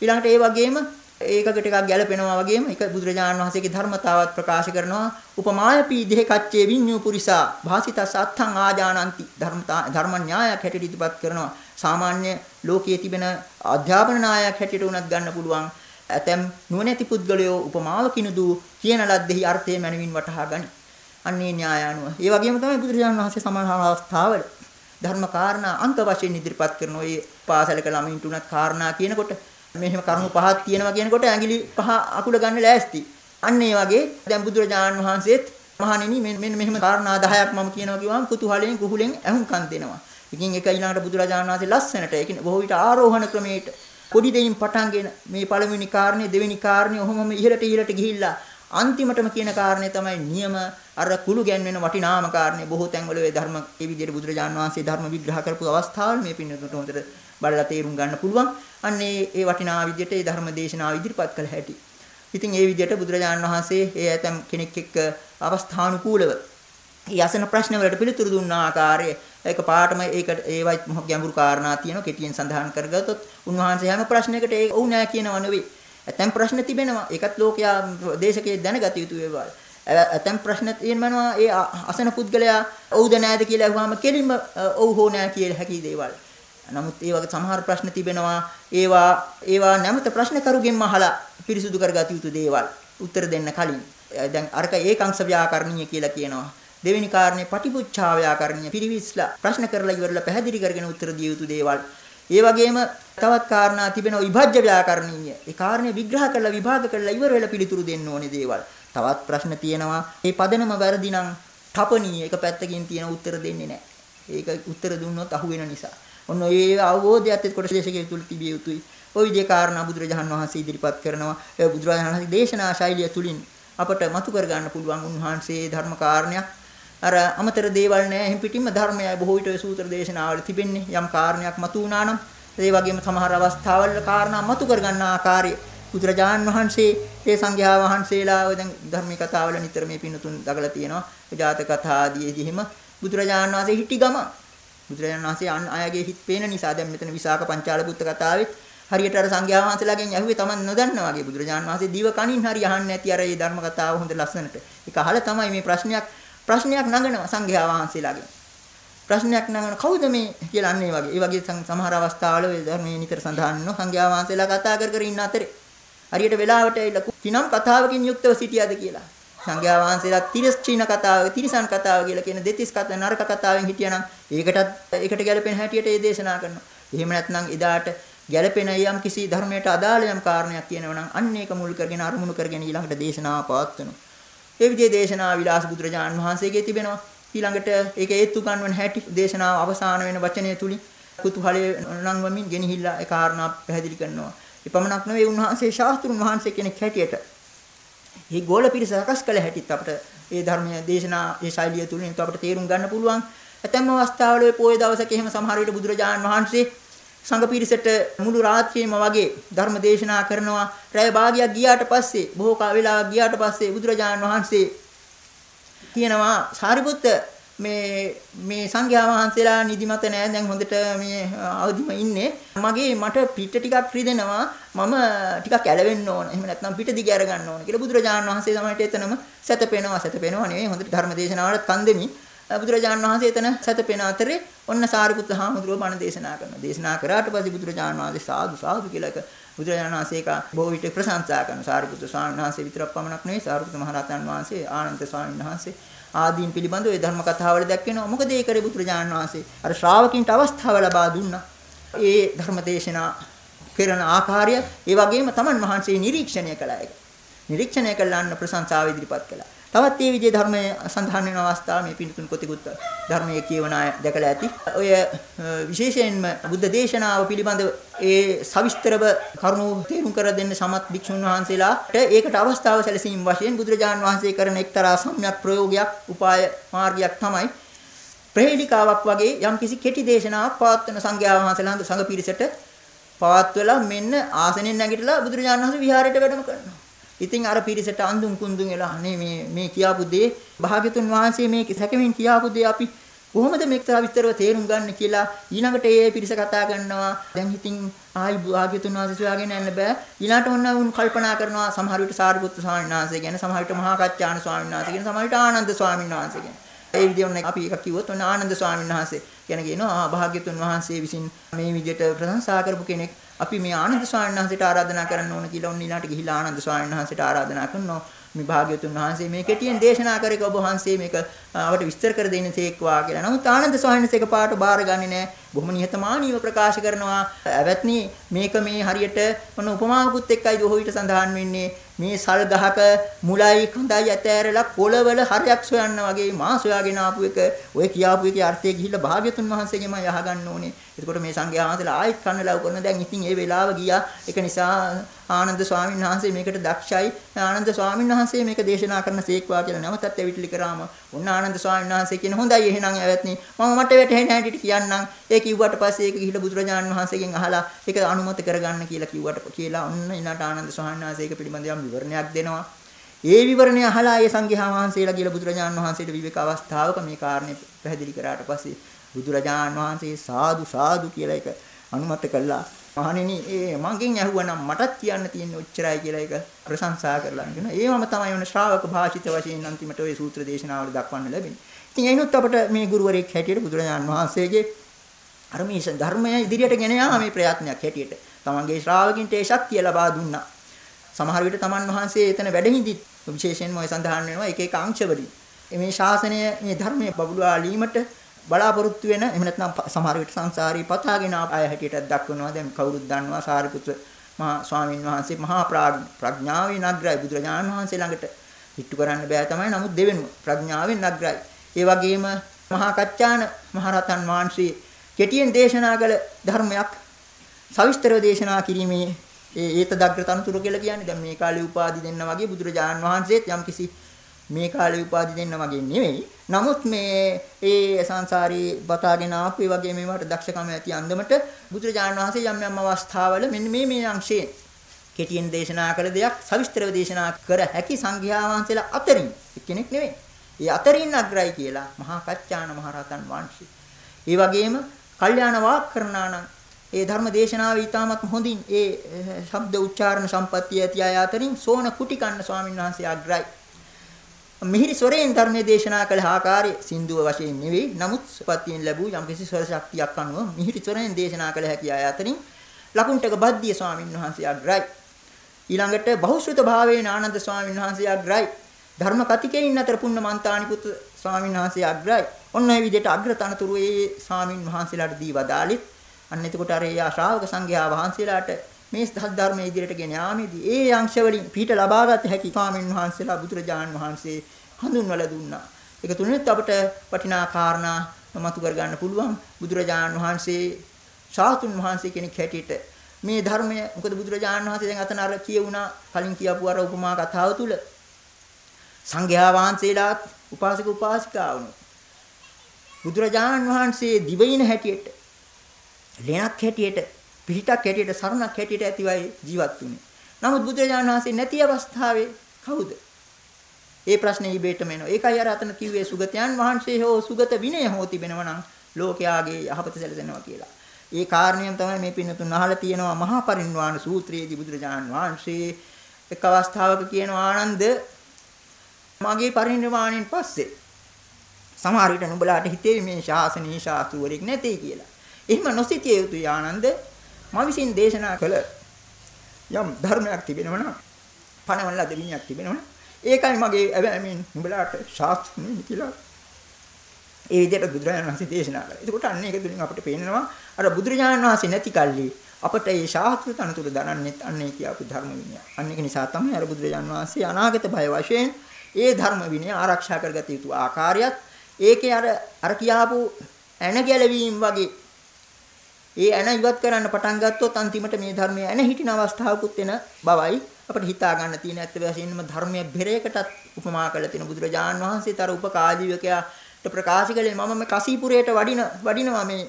ඊළඟට ඒ වගේම ඒකකට එකක් ගැලපෙනවා වගේම එක බුදුරජාණන් වහන්සේගේ ධර්මතාවත් ප්‍රකාශ කරනවා. උපමායපි දෙහ කච්චේ විඤ්ඤු පුරිසා භාසිතස් අත්තං ආජානಂತಿ ධර්මතා ධර්ම න්‍යායක් හැටියට ඉදිරිපත් කරනවා. සාමාන්‍ය ලෝකයේ තිබෙන අධ්‍යාපන නායයක් හැටියට උනත් ගන්න පුළුවන්. ඇතැම් නුවණැති පුද්ගලයෝ උපමාවකිනුදු කියන ලද්දෙහි අර්ථය මනවින් වටහා ගනි. අන්නේ න්‍යාය අනුව. ඒ වගේම තමයි බුදුරජාණන් වහන්සේ සමාන අවස්ථාවල ධර්ම කාරණා අංක වශයෙන් ඉදිරිපත් කරන ඔය පාසලක ළමින්ට උනත් කාරණා කියනකොට මෙහෙම කරුණු පහක් තියෙනවා කියනකොට ඇඟිලි පහ අකුල ගන්න ලෑස්ති. අන්න ඒ වගේ දැන් බුදුරජාණන් වහන්සේත් මහණෙනි මෙන්න මෙහෙම කාරණා 10ක් මම කියනවා කිව්වම කුතුහලයෙන් කුහුලෙන් ඇහුම්කන් දෙනවා. ඉතින් එක ඊළඟට බුදුරජාණන් වහන්සේ ලස්සනට ඒ කියන්නේ බොහෝ විට ආරෝහණ ක්‍රමයට පොඩි දෙයින් පටන්ගෙන මේ පළවෙනි කාරණේ දෙවෙනි කාරණේ ඔහොමම ඉහළට ඉහළට ගිහිල්ලා අන්තිමටම කියන කාරණේ තමයි නියම අර කුළු ගැන්වෙන වටිනාම කාරණේ බොහෝ තැන්වල ඒ ධර්ම ඒ විදිහට බුදුරජාණන් වහන්සේ ධර්ම විග්‍රහ කරපු අවස්ථාවල් මේ පින්නතුන්ට හොඳට බලලා තේරුම් ගන්න පුළුවන්. අන්න ඒ වටිනා විදිහට ඒ ධර්ම දේශනාව ඉදිරිපත් කළ හැටි. ඉතින් ඒ විදිහට බුදුරජාණන් වහන්සේ ඒ ඇතම් කෙනෙක් එක්ක අවස්ථානුකූලව ඒ අසන ප්‍රශ්න වලට පිළිතුරු දුන්න ආකාරය ඒක පාටම ඒකට ඒවයි ගැඹුරු කාරණා තියෙනවා කෙටියෙන් සඳහන් කරගත්තොත් උන්වහන්සේ හැම ප්‍රශ්නයකට ඒ ඔව් නෑ කියනව නෙවෙයි. ඇතැම් ප්‍රශ්න තිබෙනවා. ඒකත් ලෝකයා දේශකයේ දැනගත යුතු ඒවා. ඇතැම් ප්‍රශ්න තියෙනවා ඒ අසන පුද්ගලයා ඔව්ද නෑද කියලා අහුවාම කෙලින්ම ඔව් හෝ නෑ කියලා හැකි දේවල්. නමුත් ඒ වගේ සමහර ප්‍රශ්න තිබෙනවා ඒවා ඒවා නැමත ප්‍රශ්න කරුගෙන්ම අහලා පිරිසුදු කරගත යුතු දේවල් උත්තර දෙන්න කලින්. දැන් අරක ඒකාංශ ව්‍යාකරණීය කියලා කියනවා. දෙවෙනි කාරණේ පටිපුච්ඡා ව්‍යාකරණීය පිරිවිස්ලා ප්‍රශ්න කරලා ඉවරලා පැහැදිලි කරගෙන උත්තර දිය යුතු දේවල්. ඒ වගේම තවත් කාරණා තිබෙනවා විභජ්‍ය ව්‍යාකරණීය. ඒ කාරණේ විග්‍රහ කරලා විභාග කරලා ඉවර වෙලා පිළිතුරු දෙන්න ඕනේ දේවල්. තවත් ප්‍රශ්න තියෙනවා. මේ පදනම වැරදි නම් තපණීය එක පැත්තකින් තියෙන උත්තර දෙන්නේ නැහැ. ඒක උත්තර දුන්නොත් අහු වෙන නිසා. ඔන්න ඒ අවබෝධයත් එක්ක කොටස දේශකයේ තුල තිබිය යුතුයි. ওই විදිහේ කාරණා බුදුරජාණන් වහන්සේ ඉදිරිපත් කරනවා. ඒ බුදුරජාණන් වහන්සේ දේශනා ශෛලිය තුලින් අපට මතු කර ගන්න පුළුවන් උන්වහන්සේ ධර්ම කාරණයක් අර අමතර දේවල් නෑ එහෙන් පිටින්ම ධර්මයයි බොහෝ විට සූත්‍ර දේශනාවල තිබෙන්නේ. යම් කාරණයක් මතු වුණා නම් ඒ වගේම සමහර අවස්ථාවල කාරණා මතු කර ගන්න ආකාරය. බුදුරජාණන් වහන්සේ ඒ සංඝයා වහන්සේලා දැන් ධර්මී කතාවල නිතර මේ පින්නතුන් දගලා තියෙනවා. ජාතක කතා ආදීදී එහෙම බුදුරජාණන් වහන්සේ හිටි ගම. බුදුරජාණන් වහන්සේ අන් අයගේ හිත් පේන නිසා දැන් මෙතන විසාක පංචාල බුත්ත කතාවේ හරියට අර සංඝයා වහන්සේලාගෙන් ඇහුවේ Taman නොදන්නා වගේ. බුදුරජාණන් වහන්සේ දීව කනින් හරි අහන්නේ නැති අර මේ ධර්ම කතාව හොඳ ලස්සනට. ඒක අහලා තමයි මේ ප්‍රශ්නයක් ප්‍රශ්නයක් නගනවා සංඝයා වහන්සේලාගෙන් ප්‍රශ්නයක් නගන කවුද මේ කියලා අන්නේ වගේ. ඒ වගේ සමහර අවස්ථාවල ඒ ධර්මයේ නිතර සඳහන් වෙනවා. සංඝයා වහන්සේලා කතා කර කර ඉන්න අතරේ. හරියට වෙලාවට ඇවිල්ලා කිනම් කතාවකින් යුක්තව සිටියද කියලා. සංඝයා වහන්සේලා තිරස්චීන කතාව, තිරිසන් කතාව කියලා කියන දෙතිස් කතා නරක කතාවෙන් හිටියනම් ඒකටත් ඒකට ගැලපෙන හැටියට ඒ දේශනා කරනවා. එහෙම නැත්නම් එදාට ගැලපෙන යම් කිසි ධර්මයට අදාළ යම් කාරණයක් කියනවා නම් අන්න ඒක මුල් කරගෙන අරමුණු කරගෙන ඊළඟට දේශනාව පවත්වනවා. ඒ විදිහේ දේශනා විලාස බුදුරජාණන් වහන්සේගේ තිබෙනවා. ඊළඟට ඒක ඒත්තු ගන්නවන හැටි දේශනාව අවසාන වෙන වචනය තුලින් කුතුහලයේ නංවමින් ගෙනහිල්ලා ඒ කාරණා පැහැදිලි කරනවා. ඒ පමණක් නෙවෙයි උන්වහන්සේ ශාස්ත්‍රුන් වහන්සේ කෙනෙක් හැටියට මේ ගෝල පිරිස සකස් කළ හැටිත් අපිට ඒ ධර්මයේ දේශනා ඒ ශෛලිය තුලින් අපිට තේරුම් ගන්න පුළුවන්. ඇතැම් අවස්ථාවල ඔය පොයේ දවසක එහෙම සමහර විට බුදුරජාණන් වහන්සේ සංඝ පිරිසට මුළු රාත්‍රියම වගේ ධර්ම දේශනා කරනවා. රැය භාගයක් ගියාට පස්සේ බොහෝ වෙලාවක් ගියාට පස්සේ බුදුරජාණන් වහන්සේ කියනවා සාරිපුත්ත මේ මේ සංඝයා වහන්සේලා නිදිමත නෑ. දැන් හොඳට මේ අවදිම ඉන්නේ. මගේ මට පිට ටිකක් රිදෙනවා මම ටිකක් ඇලවෙන්න ඕන. එහෙම නැත්නම් පිට දිග අර ගන්න ඕන. කියලා බුදුරජාණන් වහන්සේ තමයි එතනම සැතපෙනවා සැතපෙනවා නෙවෙයි හොඳට ධර්ම දේශනාවලත් කන් දෙමි බුදුරජාණන් වහන්සේ එතන සැතපෙන අතරේ ඔන්න සාරිපුත්ත හාමුදුරුවෝ බණ දේශනා කරනවා දේශනා කරාට පස්සේ බුදුරජාණන් වහන්සේ සාදු සාදු කියලා එක බුදුරජාණන් වහන්සේ එක බොහෝ විට ප්‍රශංසා කරන සාරිපුත්ත ස්වාමීන් වහන්සේ විතරක් පමණක් නෙවෙයි සාරිපුත්ත මහරහතන් වහන්සේ ආනන්ද ස්වාමීන් වහන්සේ ආදීන් පිළිබඳව ඒ ධර්ම කතාවල දැක්වෙනවා. මොකද ඒ කරේ බුදුරජාණන් වහන්සේ අර ශ්‍රාවකින්ට අවස්ථාව ලබා දුන්නා. ඒ ධර්ම දේශනා කරන ආකාරය ඒ වගේම තමන් වහන්සේ නිරීක්ෂණය කළා ඒක. නිරීක්ෂණය කළාන්න ප්‍රශංසාව ඉදිරිපත් කළා. තවත් මේ විදිහේ ධර්මයේ සඳහන් වෙන අවස්ථාව මේ පින්තුන් කොතිකුත් ධර්මයේ කියවන අය දැකලා ඇති. ඔය විශේෂයෙන්ම බුද්ධ දේශනාව පිළිබඳව ඒ සවිස්තරව කරුණු තේරුම් කර දෙන්න සමත් භික්ෂුන් වහන්සේලාට ඒකට අවස්ථාව සැලසීම වශයෙන් බුදුරජාන් වහන්සේ කරන එක්තරා සම්‍යක් ප්‍රයෝගයක්, උපාය මාර්ගයක් තමයි ප්‍රහේලිකාවක් වගේ යම්කිසි කෙටි දේශනාවක් පවත්වන සංඝයා වහන්සේලා සංඝ පිරිසට පවත්වලා මෙන්න ආසනෙන් නැගිටලා බුදුරජාණන් වහන්සේ විහාරයට වැඩම කරනවා. ඉතින් අර පිරිසට අඳුන් කුඳුන් එලා අනේ මේ මේ කියාපු දේ භාග්‍යතුන් වහන්සේ මේ සැකමින් කියාපු දේ අපි කොහොමද මේක විස්තරව තේරුම් ගන්න කියලා ඊළඟට ඒ පිරිස කතා කරනවා. දැන් ඉතින් ආයි භාග්‍යතුන් වහන්සේ සොයාගෙන යන්න බෑ. ඊළාට ඔන්න උන් කල්පනා කරනවා සමහර විට සාරිපුත්තු ස්වාමීන් වහන්සේ ගැන, සමහර විට මහා කච්චාණ ස්වාමීන් වහන්සේ ගැන, සමහර විට ආනන්ද ස්වාමීන් වහන්සේ ගැන. ඒ විදිහට අපි එකක් කිව්වොත් ඔන්න ආනන්ද ස්වාමීන් වහන්සේ ගැන කියනවා ආ භාග්‍යතුන් වහන්සේ විසින් මේ විදිහට ප්‍රශංසා කරපු කෙනෙක්. අපි මේ ආනන්ද ස්වාමීන් වහන්සේට ආරාධනා කරන්න ඕන කියලා ඔන්න ඊළාට ගිහිලා ආනන්ද ස්වාමීන් වහන්සේට ආරාධනා කරනවා. මේ භාග්‍යවතුන් වහන්සේ මේ කෙටියෙන් දේශනා කරේක ඔබ වහන්සේ මේක අපට විස්තර කර දෙන්න තේක්වා කියලා. නමුත් ආනන්ද ස්වාමීන් වහන්සේ එකපාරට බාරගන්නේ නැහැ. බොහොම නිහතමානීව ප්‍රකාශ කරනවා. ඇවැත්නි මේක මේ හරියට මොන උපමාවකුත් එක්කයි දොහොවිට සඳහන් වෙන්නේ. මේ සල් ගහක මුලයි කඳයි ඇතෑරලා කොළවල හරයක් සොයන්න වගේ මා සොයාගෙන ආපු එක ඔය කියාපු එකේ අර්ථය ගිහිල්ලා භාග්‍යතුන් වහන්සේගෙම යහගන්න ඕනේ. එතකොට මේ සංඝයා වහන්සේලා ආයෙත් කන්න ලව් කරන දැන් ඉතින් ඒ වෙලාව ගියා. ඒක නිසා ආනන්ද ස්වාමීන් වහන්සේ මේකට දක්ෂයි. ආනන්ද ස්වාමීන් වහන්සේ මේක දේශනා කරන සේක්වා කියලා නැවතත් ඇවිටලි කරාම ඔන්න ආනන්ද ස්වාමීන් වහන්සේ කියන හොඳයි එහෙනම් ඇවත්නි මම මට වැටහෙන හැටියට කියන්නම්. ඒ කිව්වට පස්සේ ඒක ගිහිල්ලා බුදුරජාණන් වහන්සේගෙන් අහලා ඒක අනුමත කරගන්න කියලා කිව්වට කියලා ඔන්න ඊළාට ආනන්ද ස්වාමීන් වහන්සේ ඒක පිළිබඳව විවරණයක් දෙනවා. ඒ විවරණය අහලා ඒ සංඝයා වහන්සේලා කියලා බුදුරජාණන් වහන්සේට විවේක අවස්ථාවක මේ කාරණේ පැහැදිලි කරාට පස්සේ බුදුරජාණන් වහන්සේ සාදු සාදු කියලා එක අනුමත කළා. මහණෙනි ඒ මගෙන් ඇහුවනම් මටත් කියන්න තියෙන ඔච්චරයි කියලා එක ප්‍රශංසා කරලා කියනවා. ඒවම තමයි ඔන්න ශ්‍රාවක භාෂිත වශයෙන් අන්තිමට ওই සූත්‍ර දේශනාවල දක්වන්න ලැබෙන්නේ. ඉතින් එයිනුත් අපට මේ ගුරුවරයෙක් හැටියට බුදුරජාණන් වහන්සේගේ අර මේ ධර්මය ඉදිරියට ගෙන යාම මේ ප්‍රයත්නයක් හැටියට. තමන්ගේ ශ්‍රාවකින්ට ඒ ශක්තිය ලබා දුන්නා. සමහර විට තමන් වහන්සේ එතන වැඩ හිඳි විශේෂයෙන්ම ඔය සඳහන් වෙනවා එක එක අංශවලින්. මේ ශාසනය මේ ධර්මයේ බබළුවා ලීමට බලාපොරොත්තු වෙන එහෙම නැත්නම් සමහර විට සංසාරී පතාගෙන ආය හැටියට දක්වනවා. දැන් කවුරුත් දන්නවා සාරිපුත්‍ර මහා ස්වාමීන් වහන්සේ මහා ප්‍රඥාවේ නග්‍රයි බුදුරජාණන් වහන්සේ ළඟට හිටු කරන්න බෑ තමයි නමුත් දෙවෙනුව ප්‍රඥාවෙන් නග්‍රයි ඒ වගේම මහා කච්චාන මහරතන් වහන්සේ කෙටියෙන් දේශනා කළ ධර්මයක් සවිස්තරව දේශනා කිරීමේ ඒ ඒත දග්‍ර තනතුර කියලා කියන්නේ දැන් මේ කාලේ උපාදි දෙන්න වගේ බුදුරජාණන් වහන්සේත් යම්කිසි මේ කාලේ උපාදි දෙන්න වගේ නෙවෙයි. නමුත් මේ ඒ සංසාරී බතාගෙන ආපු ඒ වගේ මේවට දක්ෂකම ඇති අන්දමට බුදුරජාණන් වහන්සේ යම් යම් අවස්ථාවල මෙන්න මේ මේ අංශයෙන් කෙටියෙන් දේශනා කළ දෙයක් සවිස්තරව දේශනා කර හැකි සංඝයා වහන්සේලා අතරින් කෙනෙක් නෙවෙයි. ඒ අතරින් අග්‍රයි කියලා මහා කච්චාන මහරහතන් වහන්සේ. ඒ වගේම කල්යාණ වාක් කරනානම් ඒ ධර්ම දේශනාව ඊටමත් හොඳින් ඒ ශබ්ද උච්චාරණ සම්පත්තිය ඇති අය අතරින් සෝන කුටිකන්න ස්වාමීන් වහන්සේ අග්‍රයි. මිහිරි ස්වරයෙන් ධර්මයේ දේශනා කළ ආකාරය සින්දුව වශයෙන් නෙවෙයි නමුත් සපත්තියෙන් ලැබූ යම්කිසි ස්වර ශක්තියක් අනුව මිහිරි ස්වරයෙන් දේශනා කළ හැකි අය අතරින් ලකුණ්ඨක බද්දිය ස්වාමීන් වහන්සේ අග්‍රයි ඊළඟට බහුශ්‍රත භාවයෙන් ආනන්ද ස්වාමීන් වහන්සේ අග්‍රයි ධර්ම කතිකයින් අතර පුන්න මන්තානි පුත් ස්වාමීන් වහන්සේ අග්‍රයි ඔන්න ඒ විදිහට අග්‍රතනතුරු ඒ ස්වාමීන් වහන්සේලාට දී වදාලිත් අන්න එතකොට අර ඒ ශ්‍රාවක සංඝයා වහන්සේලාට මේ ධර්මයේ ඉදිරියට ගෙන යාමේදී ඒ අංශ වලින් පිට ලබාගත හැකි ස්වාමීන් වහන්සේලා බුදුරජාණන් වහන්සේ හඳුන්වලා දුන්නා. ඒක තුනෙත් අපට වටිනා කාරණා මතු කර ගන්න පුළුවන්. බුදුරජාණන් වහන්සේ ශාස්ත්‍රුන් වහන්සේ කෙනෙක් හැටියට මේ ධර්මය මොකද බුදුරජාණන් වහන්සේ දැන් අතන අර කියුණා කලින් කියපු අර උපමා කතාව තුල සංඝයා වහන්සේලාත් උපාසක උපාසිකාවුණු බුදුරජාණන් වහන්සේ දිවයින හැටියට ලෙනක් හැටියට පිහිටක් හැටියට සරණක් හැටියට ඇතිවයි ජීවත් වුනේ. නමුත් බුදුරජාණන් වහන්සේ නැති අවස්ථාවේ කවුද? ඒ ප්‍රශ්නේ ඉබේටම එනවා. ඒකයි අර අතන කිව්වේ සුගතයන් වහන්සේ හෝ සුගත විනය හෝ තිබෙනවා නම් ලෝකයාගේ යහපත සැලසෙනවා කියලා. ඒ කාරණියම තමයි මේ පින්නතුන් අහලා තියෙනවා මහා පරිනිර්වාණ සූත්‍රයේදී බුදුරජාණන් වහන්සේ එක් අවස්ථාවක කියනවා ආනන්ද මගේ පරිනිර්වාණයෙන් පස්සේ සමහර විට නුඹලාට හිතේ මේ ශාසනීය ශාස්ත්‍රවරයෙක් නැtei කියලා. එහෙම නොසිතිය යුතුයි ආනන්ද මා විසින් දේශනා කළ යම් ධර්මයක් තිබෙනවා නම් පණවන ලද විනයක් තිබෙනවා නම් ඒකයි මගේ ඇවෑමෙන් නුඹලාට ශාස්ත්‍රණී කියලා ඒ විදිහට බුදුරජාණන් වහන්සේ දේශනා කළා. ඒකට අන්න ඒක තුලින් අපිට පේනවා අර බුදුරජාණන් වහන්සේ නැති කල්ලි අපට මේ ශාස්ත්‍ර තනතුර දනන්නෙත් අන්නේ කියපු ධර්ම විනය. අන්න ඒක නිසා තමයි අර බුදුරජාණන් වහන්සේ අනාගත භය වශයෙන් ඒ ධර්ම විනය ආරක්ෂා කරගත යුතු ආකාරයත් ඒකේ අර අර කියාපු ඇන ගැලවීම වගේ ඒ ඇන ඉවත් කරන්න පටන් ගත්තොත් අන්තිමට මේ ධර්මයේ ඇන හිටින අවස්ථාවකුත් වෙන බවයි අපිට හිතා ගන්න තියෙන ඇත්ත වශයෙන්ම ධර්මයේ බෙරයකටත් උපමා කළ තියෙන බුදුරජාන් වහන්සේතර උපකාජීවකයාට ප්‍රකාශ කළේ මම මේ කසීපුරයට වඩින වඩිනවා මේ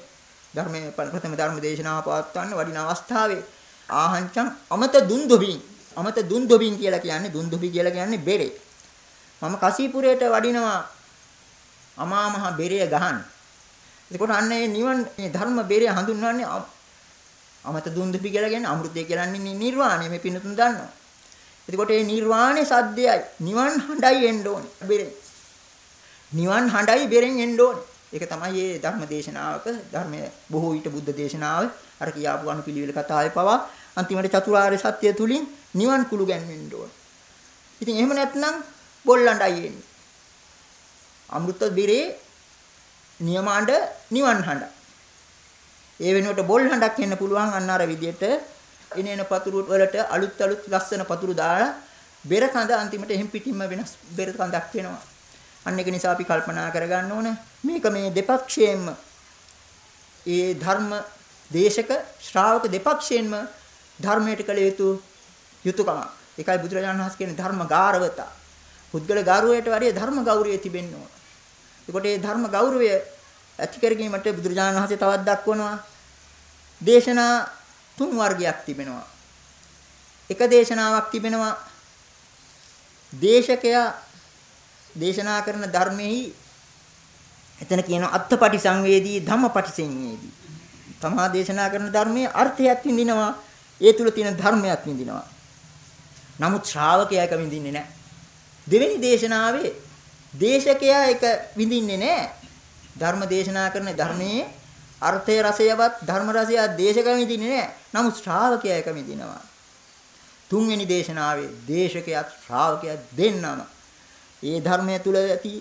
ධර්මයේ ප්‍රථම ධර්ම දේශනාව පවත්වන්න වඩින අවස්ථාවේ. ආහංචං අමත දුන්දොබින් අමත දුන්දොබින් කියලා කියන්නේ දුන්දොබි කියලා කියන්නේ බෙරේ. මම කසීපුරයට වඩිනවා අමා මහ බෙරය ගහන්න එතකොට අන්න මේ නිවන් මේ ධර්ම බේරය හඳුන්වන්නේ අමත දුන්දුපි කියලා කියන්නේ අමෘතය කියන්නේ නිර්වාණය මේ පින්නතුන් දන්නවා. එතකොට මේ නිර්වාණය සද්දයයි නිවන් හඬයි එන්න ඕනේ. බෙරෙන්. නිවන් හඬයි බෙරෙන් එන්න ඕනේ. ඒක තමයි මේ ධර්ම දේශනාවක ධර්මයේ බොහෝ විට බුද්ධ දේශනාව අර කියාපු අනුපිළිවෙල කතාවේ පවා අන්තිමට චතුරාර්ය සත්‍ය තුලින් නිවන් කුළු ගැන්වෙන්න ඕනේ. ඉතින් එහෙම නැත්නම් බොල්ලණ්ඩයි එන්නේ. අමෘත බිරේ නියමාඬ නිවන් හඬ. ඒ වෙනුවට බොල් හඬක් එන්න පුළුවන් අන්න අර විදියට එනේන පතුරු වලට අලුත් අලුත් ලස්සන පතුරු දාලා බෙර කඳ අන්තිමට එහෙම් පිටින්ම වෙනස් බෙර කඳක් වෙනවා. අන්න ඒක නිසා අපි කල්පනා කරගන්න ඕන මේක මේ දෙපක්ෂයෙන්ම ඒ ධර්ම දේශක ශ්‍රාවක දෙපක්ෂයෙන්ම ධර්මයට කළ යුතු යුතුයකමක්. ඒකයි බුදුරජාණන් වහන්සේ කියන්නේ ධර්ම ගාරවතා. පුද්ගල ගෞරවයට වඩා ධර්ම ගෞරවය තිබෙන්න ඕන. ඒකොට මේ ධර්ම ගෞරවය ඇති කර ගැනීමට බුදුරජාණන් වහන්සේ තවත් දක්වනවා දේශනා තුන් වර්ගයක් තිබෙනවා. එක දේශනාවක් තිබෙනවා දේශකයා දේශනා කරන ධර්මෙහි එතන කියන අත්පටි සංවේදී ධම්මපටි සංවේදී. තමා දේශනා කරන ධර්මයේ අර්ථයක් විඳිනවා ඒ තුල තියෙන ධර්මයක් විඳිනවා. නමුත් ශ්‍රාවකයා එක විඳින්නේ නැහැ. දෙවෙනි දේශනාවේ දේශකයා එක විඳින්නේ නැහැ. ධර්ම දේශනා කරන ධර්මයේ අර්ථය රසයවත් ධර්ම රසය දේශක විඳින්නේ නැහැ. නමුත් ශ්‍රාවකයා එක විඳිනවා. තුන්වෙනි දේශනාවේ දේශකයාත් ශ්‍රාවකයා දෙන්නම ඒ ධර්මය තුල ඇති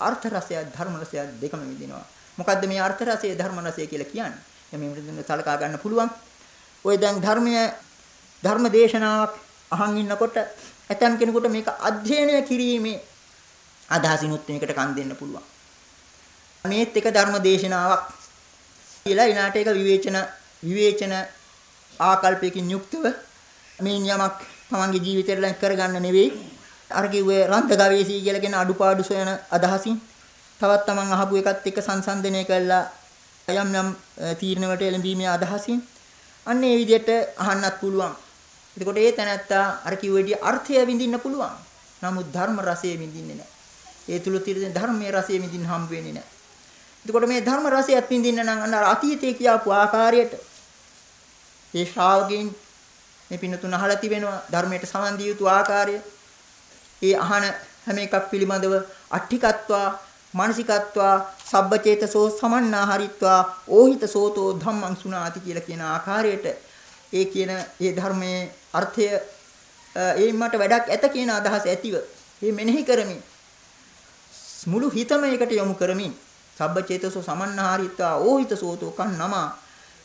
අර්ථ රසය ධර්ම රසය දෙකම විඳිනවා. මොකද්ද මේ අර්ථ රසය ධර්ම රසය කියලා කියන්නේ? එමෙ මෙතන සලකා ගන්න පුළුවන්. ඔය දැන් ධර්මය ධර්ම දේශනාවක් අහන් ඉන්නකොට ඇතම් කෙනෙකුට මේක අධ්‍යයනය කිරීමේ අදහසිනුත් මේකට කන් දෙන්න පුළුවන්. මේත් එක ධර්ම දේශනාවක් කියලා ඊනාට ඒක විවේචන විවේචන ආකල්පයකින් යුක්තව මේ නියමක් තමන්ගේ ජීවිතයට ලං කරගන්න නෙවෙයි. අර කිව්වේ රන්ද ගවේෂී කියලා කියන අඩුපාඩු සොයන අදහසින් තවත් තමන් අහපු එකත් එක්ක සංසන්දනය කළා. යම් යම් තීරණවලට එළඹීමේ අදහසින් අන්න ඒ විදිහට අහන්නත් පුළුවන්. එතකොට ඒ තැනත්තා අර කිව්වෙඩි අර්ථය විඳින්න පුළුවන්. නමුත් ධර්ම රසය විඳින්නේ නැහැ. ඒ තුල තියෙන ධර්මයේ රසය විඳින්න හම්බ වෙන්නේ නැහැ. එතකොට මේ ධර්ම රසයත් විඳින්න නම් අන්න අතීතයේ කියාපු ආකාරයට ඒ ශ්‍රාවකයන් මේ පින්නතුන අහලා තිබෙනවා ධර්මයට සමන් දිය යුතු ආකාරය. ඒ අහන හැම එකක් පිළිබඳව අට්ඨිකත්වා මානසිකත්වා සබ්බචේතසෝ සමන්නාහරිත්වා ඕහිත සෝතෝ ධම්මං සුනාති කියලා කියන ආකාරයට ඒ කියන ඒ ධර්මයේ අර්ථය ඒ මට වැඩක් ඇත කියන අදහස ඇතිව මේ මෙනෙහි කරමින් මුළු හිතම එකට යොමු කරමින් සබ්බචේතසෝ සමන්නාහරිතා ඕහිත සෝතෝ කන්නම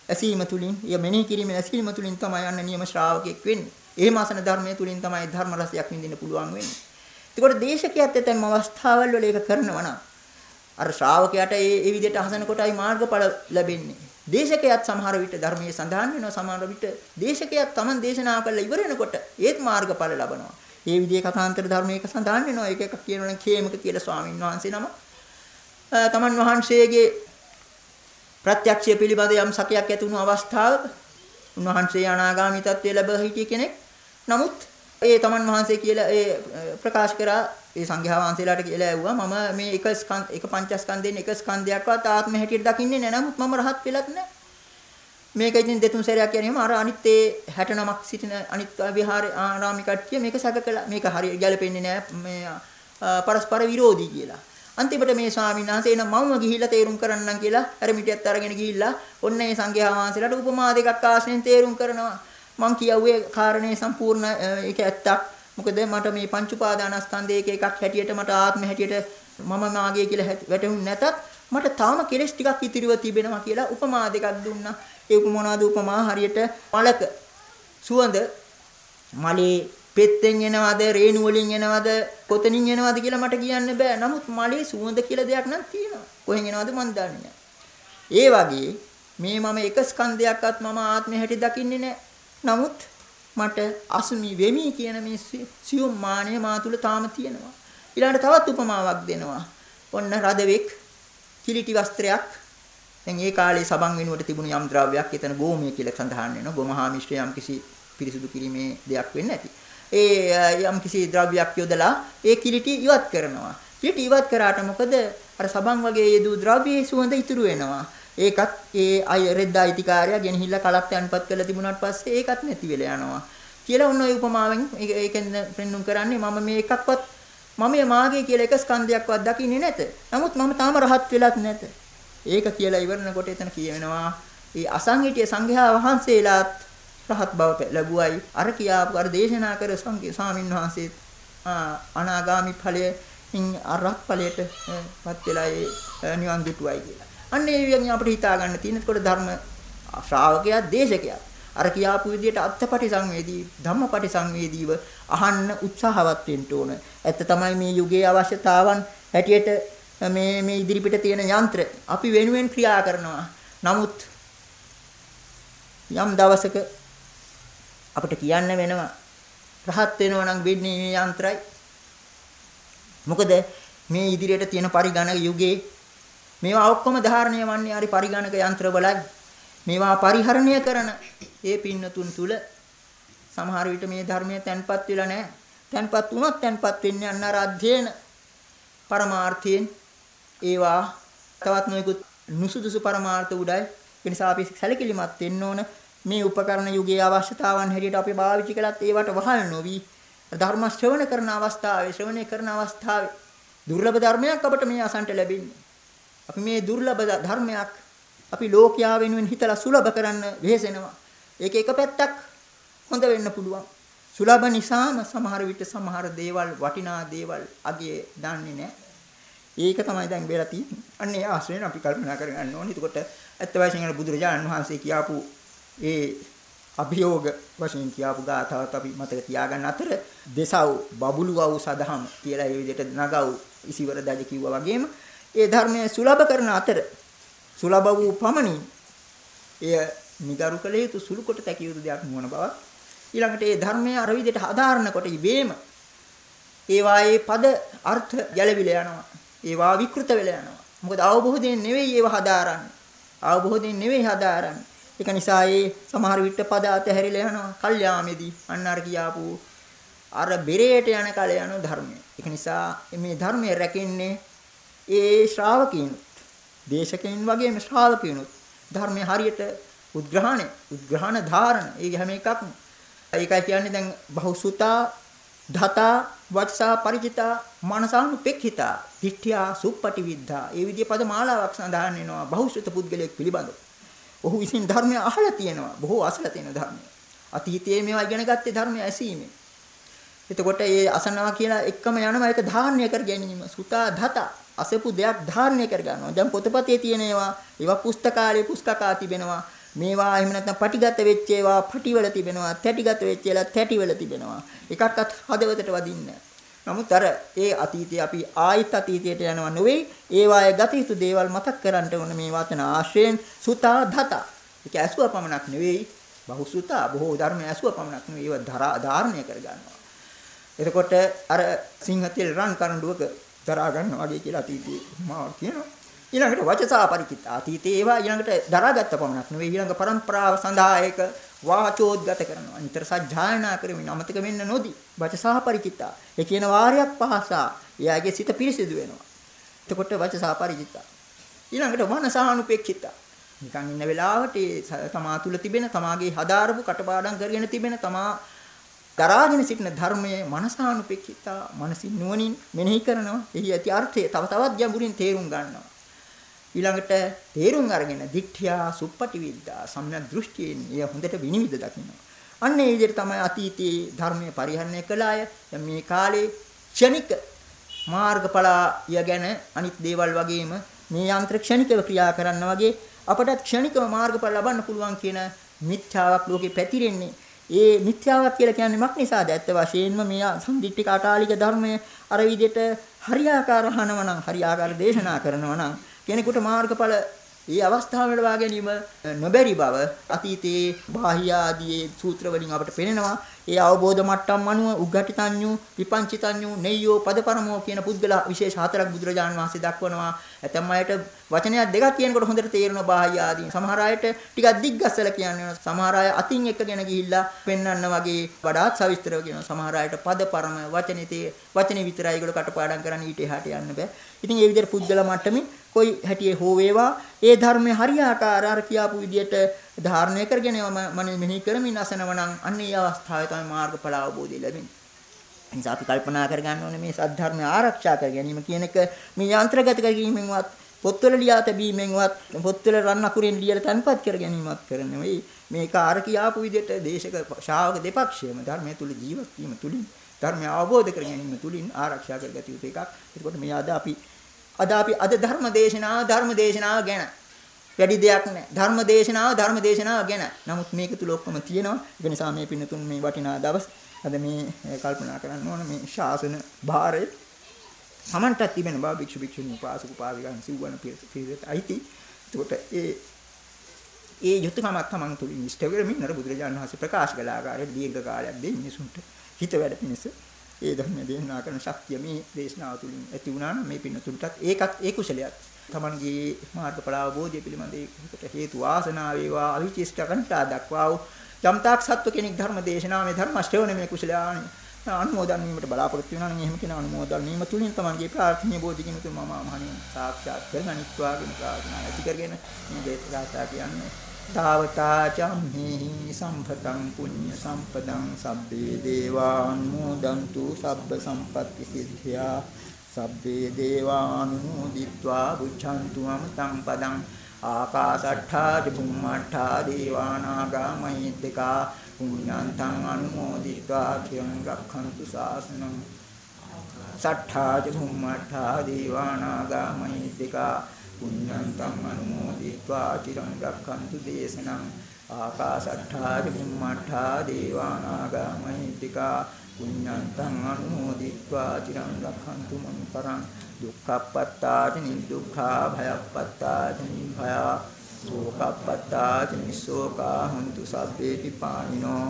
ඇසීම තුලින් ය මෙනෙහි කිරීමෙන් ඇසීම තුලින් තමයි යන්න නියම ශ්‍රාවකෙක් වෙන්නේ. එහෙම අසන ධර්මයේ තුලින් තමයි ධර්ම රසයක් විඳින්න පුළුවන් වෙන්නේ. ඒකට දේශකයත් ඇතැම් අවස්ථාවල් වල ඒක කරනවා නම් අර ශ්‍රාවකයාට ඒ ඒ විදිහට අහසන කොටයි මාර්ගඵල ලැබෙන්නේ. දේශකයාත් සමහර විට ධර්මයේ සඳහන් වෙනවා සමහර විට දේශකයාත් Taman දේශනා කළා ඉවර වෙනකොට ඒත් මාර්ගඵල ලබනවා. මේ විදිහේ කථාන්තර ධර්මයක සඳහන් වෙනවා. ඒක එකක් කියනවනම් කේමක කියලා ස්වාමීන් වහන්සේ නම Taman වහන්සේගේ ප්‍රත්‍යක්ෂය පිළිබඳ යම් සකයක් ඇති වුණු අවස්ථාවක උන්වහන්සේ අනාගාමී තත්ත්වයේ ලැබ හිටිය කෙනෙක්. නමුත් ඒ Taman වහන්සේ කියලා ඒ ප්‍රකාශ කරා ඒ සංඝයා වහන්සේලාට කියලා ඇහුවා මම මේ එක ස්කන්ධ එක පංචස්කන්ධයෙන් එක ස්කන්ධයක්වත් ආත්ම හැටියට දකින්නේ නැහැ නමුත් මම රහත් වෙලත් නැහැ මේක ඉතින් දෙතුන් සැරයක් කියනවාම අර අනිත් ඒ 69ක් සිටින අනිත් විහාරේ ආරාමි කට්ටිය මේක සැක කළා මේක හරිය ගැලපෙන්නේ නැහැ මේ පරස්පර විරෝධී කියලා. අන්තිමට මේ ස්වාමීන් වහන්සේ එන මම ගිහිල්ලා තේරුම් කරන්නම් කියලා අර මිටියත් අරගෙන ගිහිල්ලා ඔන්න ඒ සංඝයා වහන්සේලාට උපමා දෙකක් ආශ්‍රයෙන් තේරුම් කරනවා. මං කියුවේ කාරණේ සම්පූර්ණ ඒක ඇත්තක් මොකද මට මේ පංච උපාදානස්කන්ධයේ එක එකක් හැටියට මට ආත්ම හැටියට මම මාගේ කියලා වැටහුන්නේ නැතත් මට තාම කෙලෙස් ටිකක් ඉතිරිව තිබෙනවා කියලා උපමා දෙකක් දුන්නා. ඒ උපමනාද උපමා හරියට මලක සුවඳ මලේ පෙත්තෙන් එනවද රේණු වලින් එනවද කොතනින් එනවද කියලා මට කියන්න බෑ. නමුත් මලේ සුවඳ කියලා දෙයක් නම් තියෙනවා. කොහෙන් එනවද මන් දන්නේ ඒ වගේ මේ මම එක ස්කන්ධයක්වත් මම ආත්මය හැටි දකින්නේ නැහැ. නමුත් මට අසුමි වෙමි කියන මේ සියුම් මානය මා තුල තාම තියෙනවා. ඊළඟට තවත් උපමාවක් දෙනවා. ඔන්න රදවෙක් කිලිටි වස්ත්‍රයක් දැන් ඒ කාලේ සබන් වෙනුවට තිබුණු යම් ද්‍රව්‍යයක් එතන ගෝමය කියලා සඳහන් වෙනවා. ගොමහා මිශ්‍රය යම් කිසි පිරිසුදු කිරීමේ දෙයක් වෙන්නේ නැති. ඒ යම් කිසි ද්‍රව්‍යයක් යොදලා ඒ කිලිටි ඉවත් කරනවා. ඊට ඉවත් කරාට මොකද අර සබන් වගේ යෙදූ ද්‍රව්‍යයේ සුවඳ ඉතුරු වෙනවා. ඒකත් ඒ අය රෙද්ද අයිතිකාරයා ගෙනහිල්ලා කලක් තැන්පත් කරලා තිබුණාට පස්සේ ඒකත් නැති වෙලා යනවා. කියලා ඔන්න ඔය උපමාවෙන් ඒකෙන් පෙන්눔 කරන්නේ මම මේ එකක්වත් මම මාගේ කියලා එක ස්කන්ධයක්වත් දකින්නේ නැත. නමුත් මම තාම රහත් වෙලත් නැත. ඒක කියලා ඉවරනකොට එතන කියවෙනවා ඒ අසංහිටිය සංඝයා වහන්සේලාත් රහත් බව ලැබුවයි. අර කියාපු අර දේශනා කර සංඝ ස්වාමින් වහන්සේ අනාගාමි ඵලයෙන් අරහත් ඵලයට පත් වෙලා ඒ නිවන් දුටුවයි කියලා. අන්න ඒ විදිහෙන් අපිට හිතා ගන්න තියෙනකොට ධර්ම ශ්‍රාවකයා දේශකයා අර කියාපු විදිහට අත්පටි සංවේදී ධම්මපටි සංවේදීව අහන්න උත්සාහවත් වෙන්න ඕන. ඇත්ත තමයි මේ යුගයේ අවශ්‍යතාවන් හැටියට මේ මේ ඉදිරිපිට තියෙන යන්ත්‍ර අපි වෙනුවෙන් ක්‍රියා කරනවා. නමුත් යම් දවසක අපිට කියන්න වෙනවා රහත් වෙනවා නම් වෙන්නේ මේ යන්ත්‍රයි. මොකද මේ ඉදිරියට තියෙන පරිගණක යුගයේ මේවා ඔක්කොම ධාරණය වන්නේ හරි පරිගණක යන්ත්‍රවලයි. මේවා පරිහරණය කරන ඒ පින්නතුන් තුල සමහර විට මේ ධර්මයේ තැන්පත් වෙලා නැහැ. තැන්පත් වුණොත් තැන්පත් වෙන්නේ අන්න අර අධ්‍යයන පරමාර්ථයෙන් ඒවා තවත් නොයෙකුත් නුසුදුසු පරමාර්ථ උඩයි. ඒ නිසා අපි සැලකිලිමත් වෙන්න ඕන. මේ උපකරණ යුගයේ අවශ්‍යතාවන් හැටියට අපි භාවිත කළත් ඒවට වහල් නොවි ධර්ම ශ්‍රවණ කරන අවස්ථාවේ ශ්‍රවණය කරන අවස්ථාවේ දුර්ලභ ධර්මයක් අපට මේ අසන්ට ලැබෙන්නේ. අපි මේ දුර්ලභ ධර්මයක් අපි ලෝකයා වෙනුවෙන් හිතලා සුලභ කරන්න වෙහෙසෙනවා. ඒක එක පැත්තක් හොඳ වෙන්න පුළුවන්. සුලභ නිසාම සමහර විට සමහර දේවල් වටිනා දේවල් අගේ දන්නේ නැහැ. ඒක තමයි දැන් වෙලා තියෙන්නේ. අන්න ඒ ආශ්‍රයෙන් අපි කල්පනා කරගන්න ඕනේ. එතකොට ඇත්ත වශයෙන්ම බුදුරජාණන් වහන්සේ කියාපු ඒ අභියෝග වශයෙන් කියාපු ගාතාවත් අපි මතක තියාගන්න අතර දෙසව් බබුලුවව් සදහම් කියලා ඒ විදිහට නගව් ඉසිවර දජ කිව්වා වගේම ඒ ධර්මයේ සුලභ කරන අතර සුලභ වූ පමණින් එය නිගරු කළ යුතු සුළු කොට තැකිය යුතු දෙයක් නොවන බව ඊළඟට ඒ ධර්මයේ අර විදිහට හදාරනකොට ඉබේම ඒවායේ පද අර්ථ ගැළවිලා යනවා. ඒවා විකෘත වෙලා යනවා. මොකද අවබෝධයෙන් නෙවෙයි ඒවා හදාරන්නේ. අවබෝධයෙන් නෙවෙයි හදාරන්නේ. ඒක නිසා ඒ සමහර විට පද අතහැරිලා යනවා. කල්යාමේදී අන්න අර කියාපු අර බෙරේට යන කල යන ධර්මය. ඒක නිසා මේ ධර්මය රැකෙන්නේ ඒ ශ්‍රාවකීනුත් දේශකයන් වගේම ශ්‍රාවකීනුත් ධර්මයේ හරියට උද්ග්‍රහණය උද්ග්‍රහණ ධාරණ ඒ හැම එකක්ම ඒකයි කියන්නේ දැන් බහුසුතා ධතා වචසා ಪರಿචිතා මනසානුපෙක්ඛිතා දිට්ඨියා සුප්පටි විද්ධා ඒ විදිහේ පද මාලාවක් සඳහන් වෙනවා බහුසුත පුද්ගලයෙක් පිළිබඳව ඔහු විසින් ධර්මය අහලා තියෙනවා. බොහෝ අසලා තියෙන ධර්මය. අතීතයේ මේවා ඉගෙන ගත්තේ ධර්මය ඇසීමෙන්. එතකොට මේ අසනවා කියලා එක්කම යනවා ඒක ධාරණය කර ගැනීම. සුතා ධත අසපු දෙයක් ධාරණය කර ගන්නවා. දැන් පොතපතේ තියෙන ඒවා ඒවා පුස්තකාලේ පුස්තකා තිබෙනවා. මේවා එහෙම නැත්නම් පටිගත වෙච්ච ඒවා පටිවල තිබෙනවා. තැටිගත වෙච්ච ඒවා තැටිවල තිබෙනවා. එකක්වත් හදවතට වදින්නේ නැහැ. නමුත් අර ඒ අතීතයේ අපි ආයිත් අතීතයට යනවා නෙවෙයි ඒවායේ ගත යුතු දේවල් මතක් කරන්ට ඕන මේ වචන ආශ්‍රයෙන් සුතා ධත. ඒක ඇසුව පමණක් නෙවෙයි බහුසුතා බොහෝ ධර්ම ඇසුව පමණක් නෙවෙයි ඒවා ධාරණය කර ගන්නවා. එතකොට අර සිංහතෙල් රන් කරඬුවක දරා ගන්නවා වගේ කියලා අතීතයේ මාව කියනවා. ඊළඟට වචසා පරිචිත අතීතයේ ඒවා ඊළඟට දරාගත්ත පමණක් නෙවෙයි ඊළඟ પરම්පරාව සඳහා ඒක වාචෝද්ගත කරනවා. නිතර සජ්ජායනා කරමින් අමතක වෙන්න නොදී වචසා පරිචිතා. ඒ කියන වාරයක් පහසා එයාගේ සිත පිරිසිදු වෙනවා. එතකොට වචසා පරිචිතා. ඊළඟට මනසානුපේක්ෂිතා. නිකන් ඉන්න වෙලාවට තමා තුල තිබෙන තමාගේ හදාරපු කටපාඩම් කරගෙන තිබෙන තමා දරාගෙන සිටින ධර්මයේ මනසානුපේක්ෂිතා මනසින් නුවණින් මෙනෙහි කරනවා. එහි ඇති අර්ථය තව තවත් ගැඹුරින් තේරුම් ගන්නවා. ඊළඟට තේරුම් අරගෙන දික්ඨියා සුප්පටි විද්දා සම්‍යක් දෘෂ්ටියෙන් එය හොඳට විනිවිද දකිනවා. අන්න ඒ විදිහට තමයි අතීතයේ ධර්මයේ පරිහරණය කළ අය මේ කාලේ ක්ෂණික මාර්ගඵලය ගැන අනිත් දේවල් වගේම මේ යන්ත්‍ර ක්ෂණිකව ක්‍රියා කරන්න වගේ අපටත් ක්ෂණිකව මාර්ගඵල ලබන්න පුළුවන් කියන මිත්‍යාවක් ලෝකේ පැතිරෙන්නේ ඒ මිත්‍යාවක් කියලා කියන්නේ මක් නිසාද? ඇත්ත වශයෙන්ම මේ සම්දිට්ඨික අටාලික ධර්මයේ අර විදිහට හරියාකාර අහනවා නම් හරියාකාර දේශනා කරනවා නම් කෙනෙකුට මාර්ගඵල මේ අවස්ථාව ලබා ගැනීම නොබැරි බව අතීතයේ බාහ්‍ය ආදී සූත්‍ර වලින් අපට පෙනෙනවා. ඒ අවබෝධ මට්ටම් අනුව උග්ගටිතඤ්ඤු, විපංචිතඤ්ඤු, නෙය්‍යෝ පදපරමෝ කියන පුද්ගල විශේෂ හතරක් බුදුරජාණන් වහන්සේ දක්වනවා. ඇතැම් අයට වචනයක් දෙකක් කියනකොට හොඳට තේරෙනවා බාහ්‍ය ආදී. සමහර අයට ටිකක් දිග්ගස්සල කියන්නේ. සමහර අය අතින් එකගෙන ගිහිල්ලා පෙන්වන්න වගේ වඩාත් සවිස්තරව කියනවා. සමහර අයට පදපරම වචනේ තේ වචනේ විතරයි ඒගොල්ලෝ කටපාඩම් කරන්නේ ඊට එහාට යන්න බෑ. ඉතින් ඒ විදිහට පුද්ගල මට්ටමින් කොයි හැටියේ හෝ වේවා ඒ ධර්මයේ හරියාකාර අර කියාපු විදිහට ධාරණය කරගෙන මම මෙහි කරමින් අසනව නම් අන්න ඒ අවස්ථාවේ තමයි මාර්ගඵල අවබෝධය ලැබෙන්නේ. නිසා අපි කල්පනා කරගන්න ඕනේ මේ සද්ධර්මය ආරක්ෂා කර ගැනීම කියන එක මේ යන්ත්‍රගත කිරීමෙන්වත් පොත්වල ලියා තැබීමෙන්වත් පොත්වල රන් අකුරෙන් ලියලා තන්පත් කර ගැනීමත් කරන නෙවෙයි මේක ආර කියාපු විදිහට දේශක ශාවක දෙපක්ෂයම ධර්මයේ තුල ජීවත් වීම තුලින් ධර්මය අවබෝධ කර ගැනීම තුලින් ආරක්ෂා කරගත යුතු එකක්. එතකොට මේ අද අපි අද අපි අද ධර්ම දේශනාව ධර්ම දේශනාව ගැන වැඩි දෙයක් නැහැ. ධර්ම දේශනාව ධර්ම දේශනාව ගැන. නමුත් මේක තුල ඔක්කොම තියෙනවා. ඒ නිසා මේ පින්නතුන් මේ වටිනා දවස් අද මේ කල්පනා කරන්න ඕන මේ ශාසන භාරය සමන්ටත් තිබෙන බව භික්ෂු භික්ෂුණී උපාසක උපාසිකාන් සිව්වන පිරිසට අයිති. එතකොට ඒ ඒ යුතුයකමක් තමන් තුලින් ඉෂ්ට වෙමින් අර බුදුරජාණන් වහන්සේ ප්‍රකාශ කළ ආකාරයට දීර්ඝ කාලයක් දෙයි මිනිසුන්ට හිත වැඩ පිණිස ඒ ධර්ම දේශනා කරන ශක්තිය මේ දේශනාව තුළින් ඇති වුණා නම් මේ පින්නතුන්ටත් ඒකත් ඒ කුසලයක්. තමන්ගේ මාර්ගඵල අවබෝධය පිළිබඳ ඒකට හේතු වාසනා වේවා අවිචිෂ්ඨ කන්ටා දක්වා වූ යම්තාක් සත්ව කෙනෙක් ධර්ම දේශනාව මේ ධර්ම ශ්‍රවණය මේ කුසලයානි අනුමෝදන් වීමට බලාපොරොත්තු වෙනවා නම් එහෙම කෙනා අනුමෝදන් වීම තුලින් තමන්ගේ ප්‍රාර්ථනීය බෝධිකින් උතුම් මම මහණින් සාක්ෂාත් කරගනිත්වා කියන ප්‍රාර්ථනා ඇති කරගෙන මේ දේශනා කියන්නේ ධාවතාචම්හි සම්පතං පුඤ්ඤ සම්පදං සබ්බේ දේවානුමෝදන්තු සබ්බ සම්පත්ති සිද්ධියා සබ්බේ දේවානුමෝදිත්වා බුද්ධන්තු අමතං පදං ආකාසට්ඨා චුම්මට්ඨා දේවානාගා මහිද්దికා පුඤ්ඤන්තං අනුමෝදිත්වා චිරං රක්ඛන්තු ශාසනං සට්ඨා චුම්මට්ඨා දේවානාගා මහිද්దికා පුඤ්ඤං තම් අනුමෝදිत्वा චිරං රක්ඛන්තු දේශනං. ආකාශට්ඨා චුම්මට්ඨා දේවානාගා මහිත්‍තිකා පුඤ්ඤන්තං අනුමෝදිत्वा චිරං රක්ඛන්තු මං පරං. දුක්ඛප්පත්තාති නිදුක්ඛා භයප්පත්තාති නිභය. සෝකප්පත්තාති නිසෝකා හුන්තු සබ්බේති පාණිනෝ.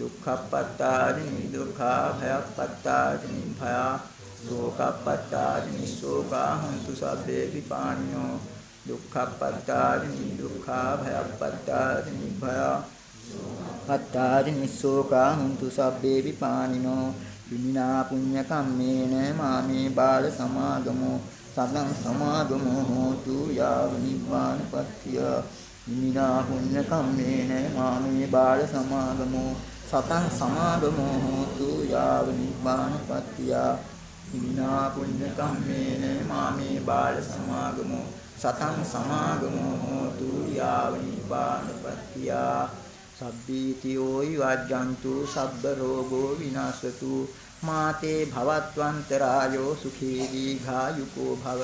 දුක්ඛප්පත්තාති නිදුක්ඛා භයප්පත්තාති නිභය. සෝකප්පත්තාදි නිස්සෝකා හන්තු සබ්බේ විපාණිනෝ දුක්ඛප්පත්තාදි දුක්ඛා භයප්පත්තාදි නිභය පත්තාදි නිස්සෝකා හන්තු සබ්බේ විපාණිනෝ. විනිනා පුඤ්ඤ කම්මේන මාමේ බාල සමාගමෝ. සදං සමාගමෝ හෝතු යාව නිබ්බානපත්තිය විනිනා පුඤ්ඤ කම්මේන මාමේ බාල සමාගමෝ. සතං සමාගමෝ හෝතු යාව නිබ්බානපත්තිය හිමිනා පුඤ්ඤ කම්මේන මාමේ බාල සමාගමෝ සතං සමාගමෝ හෝතු යාව නිපානපත්තියා සබ්බීතියෝ විවජ්ජන්තු සබ්බ රෝගෝ විනාශතු. මාතේ භවත්වන්තරායෝ සුඛී දීඝායුකෝ භව.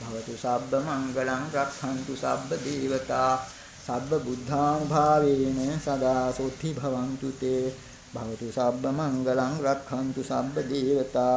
භවතු සබ්බ මංගලං රක්ඛන්තු සබ්බ දේවතා. සබ්බ බුද්ධානුභාවේන සදා සොත්ති භවන්තු තේ. භවතු සබ්බ මංගලං රක්ඛන්තු සබ්බ දේවතා.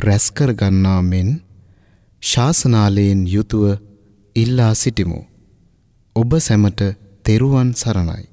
රැස්කර ගන්නා මෙන් ශාසනාලයෙන් යුතුව ඉල්ලා සිටිමු. ඔබ සැමට තෙරුවන් සරණයි.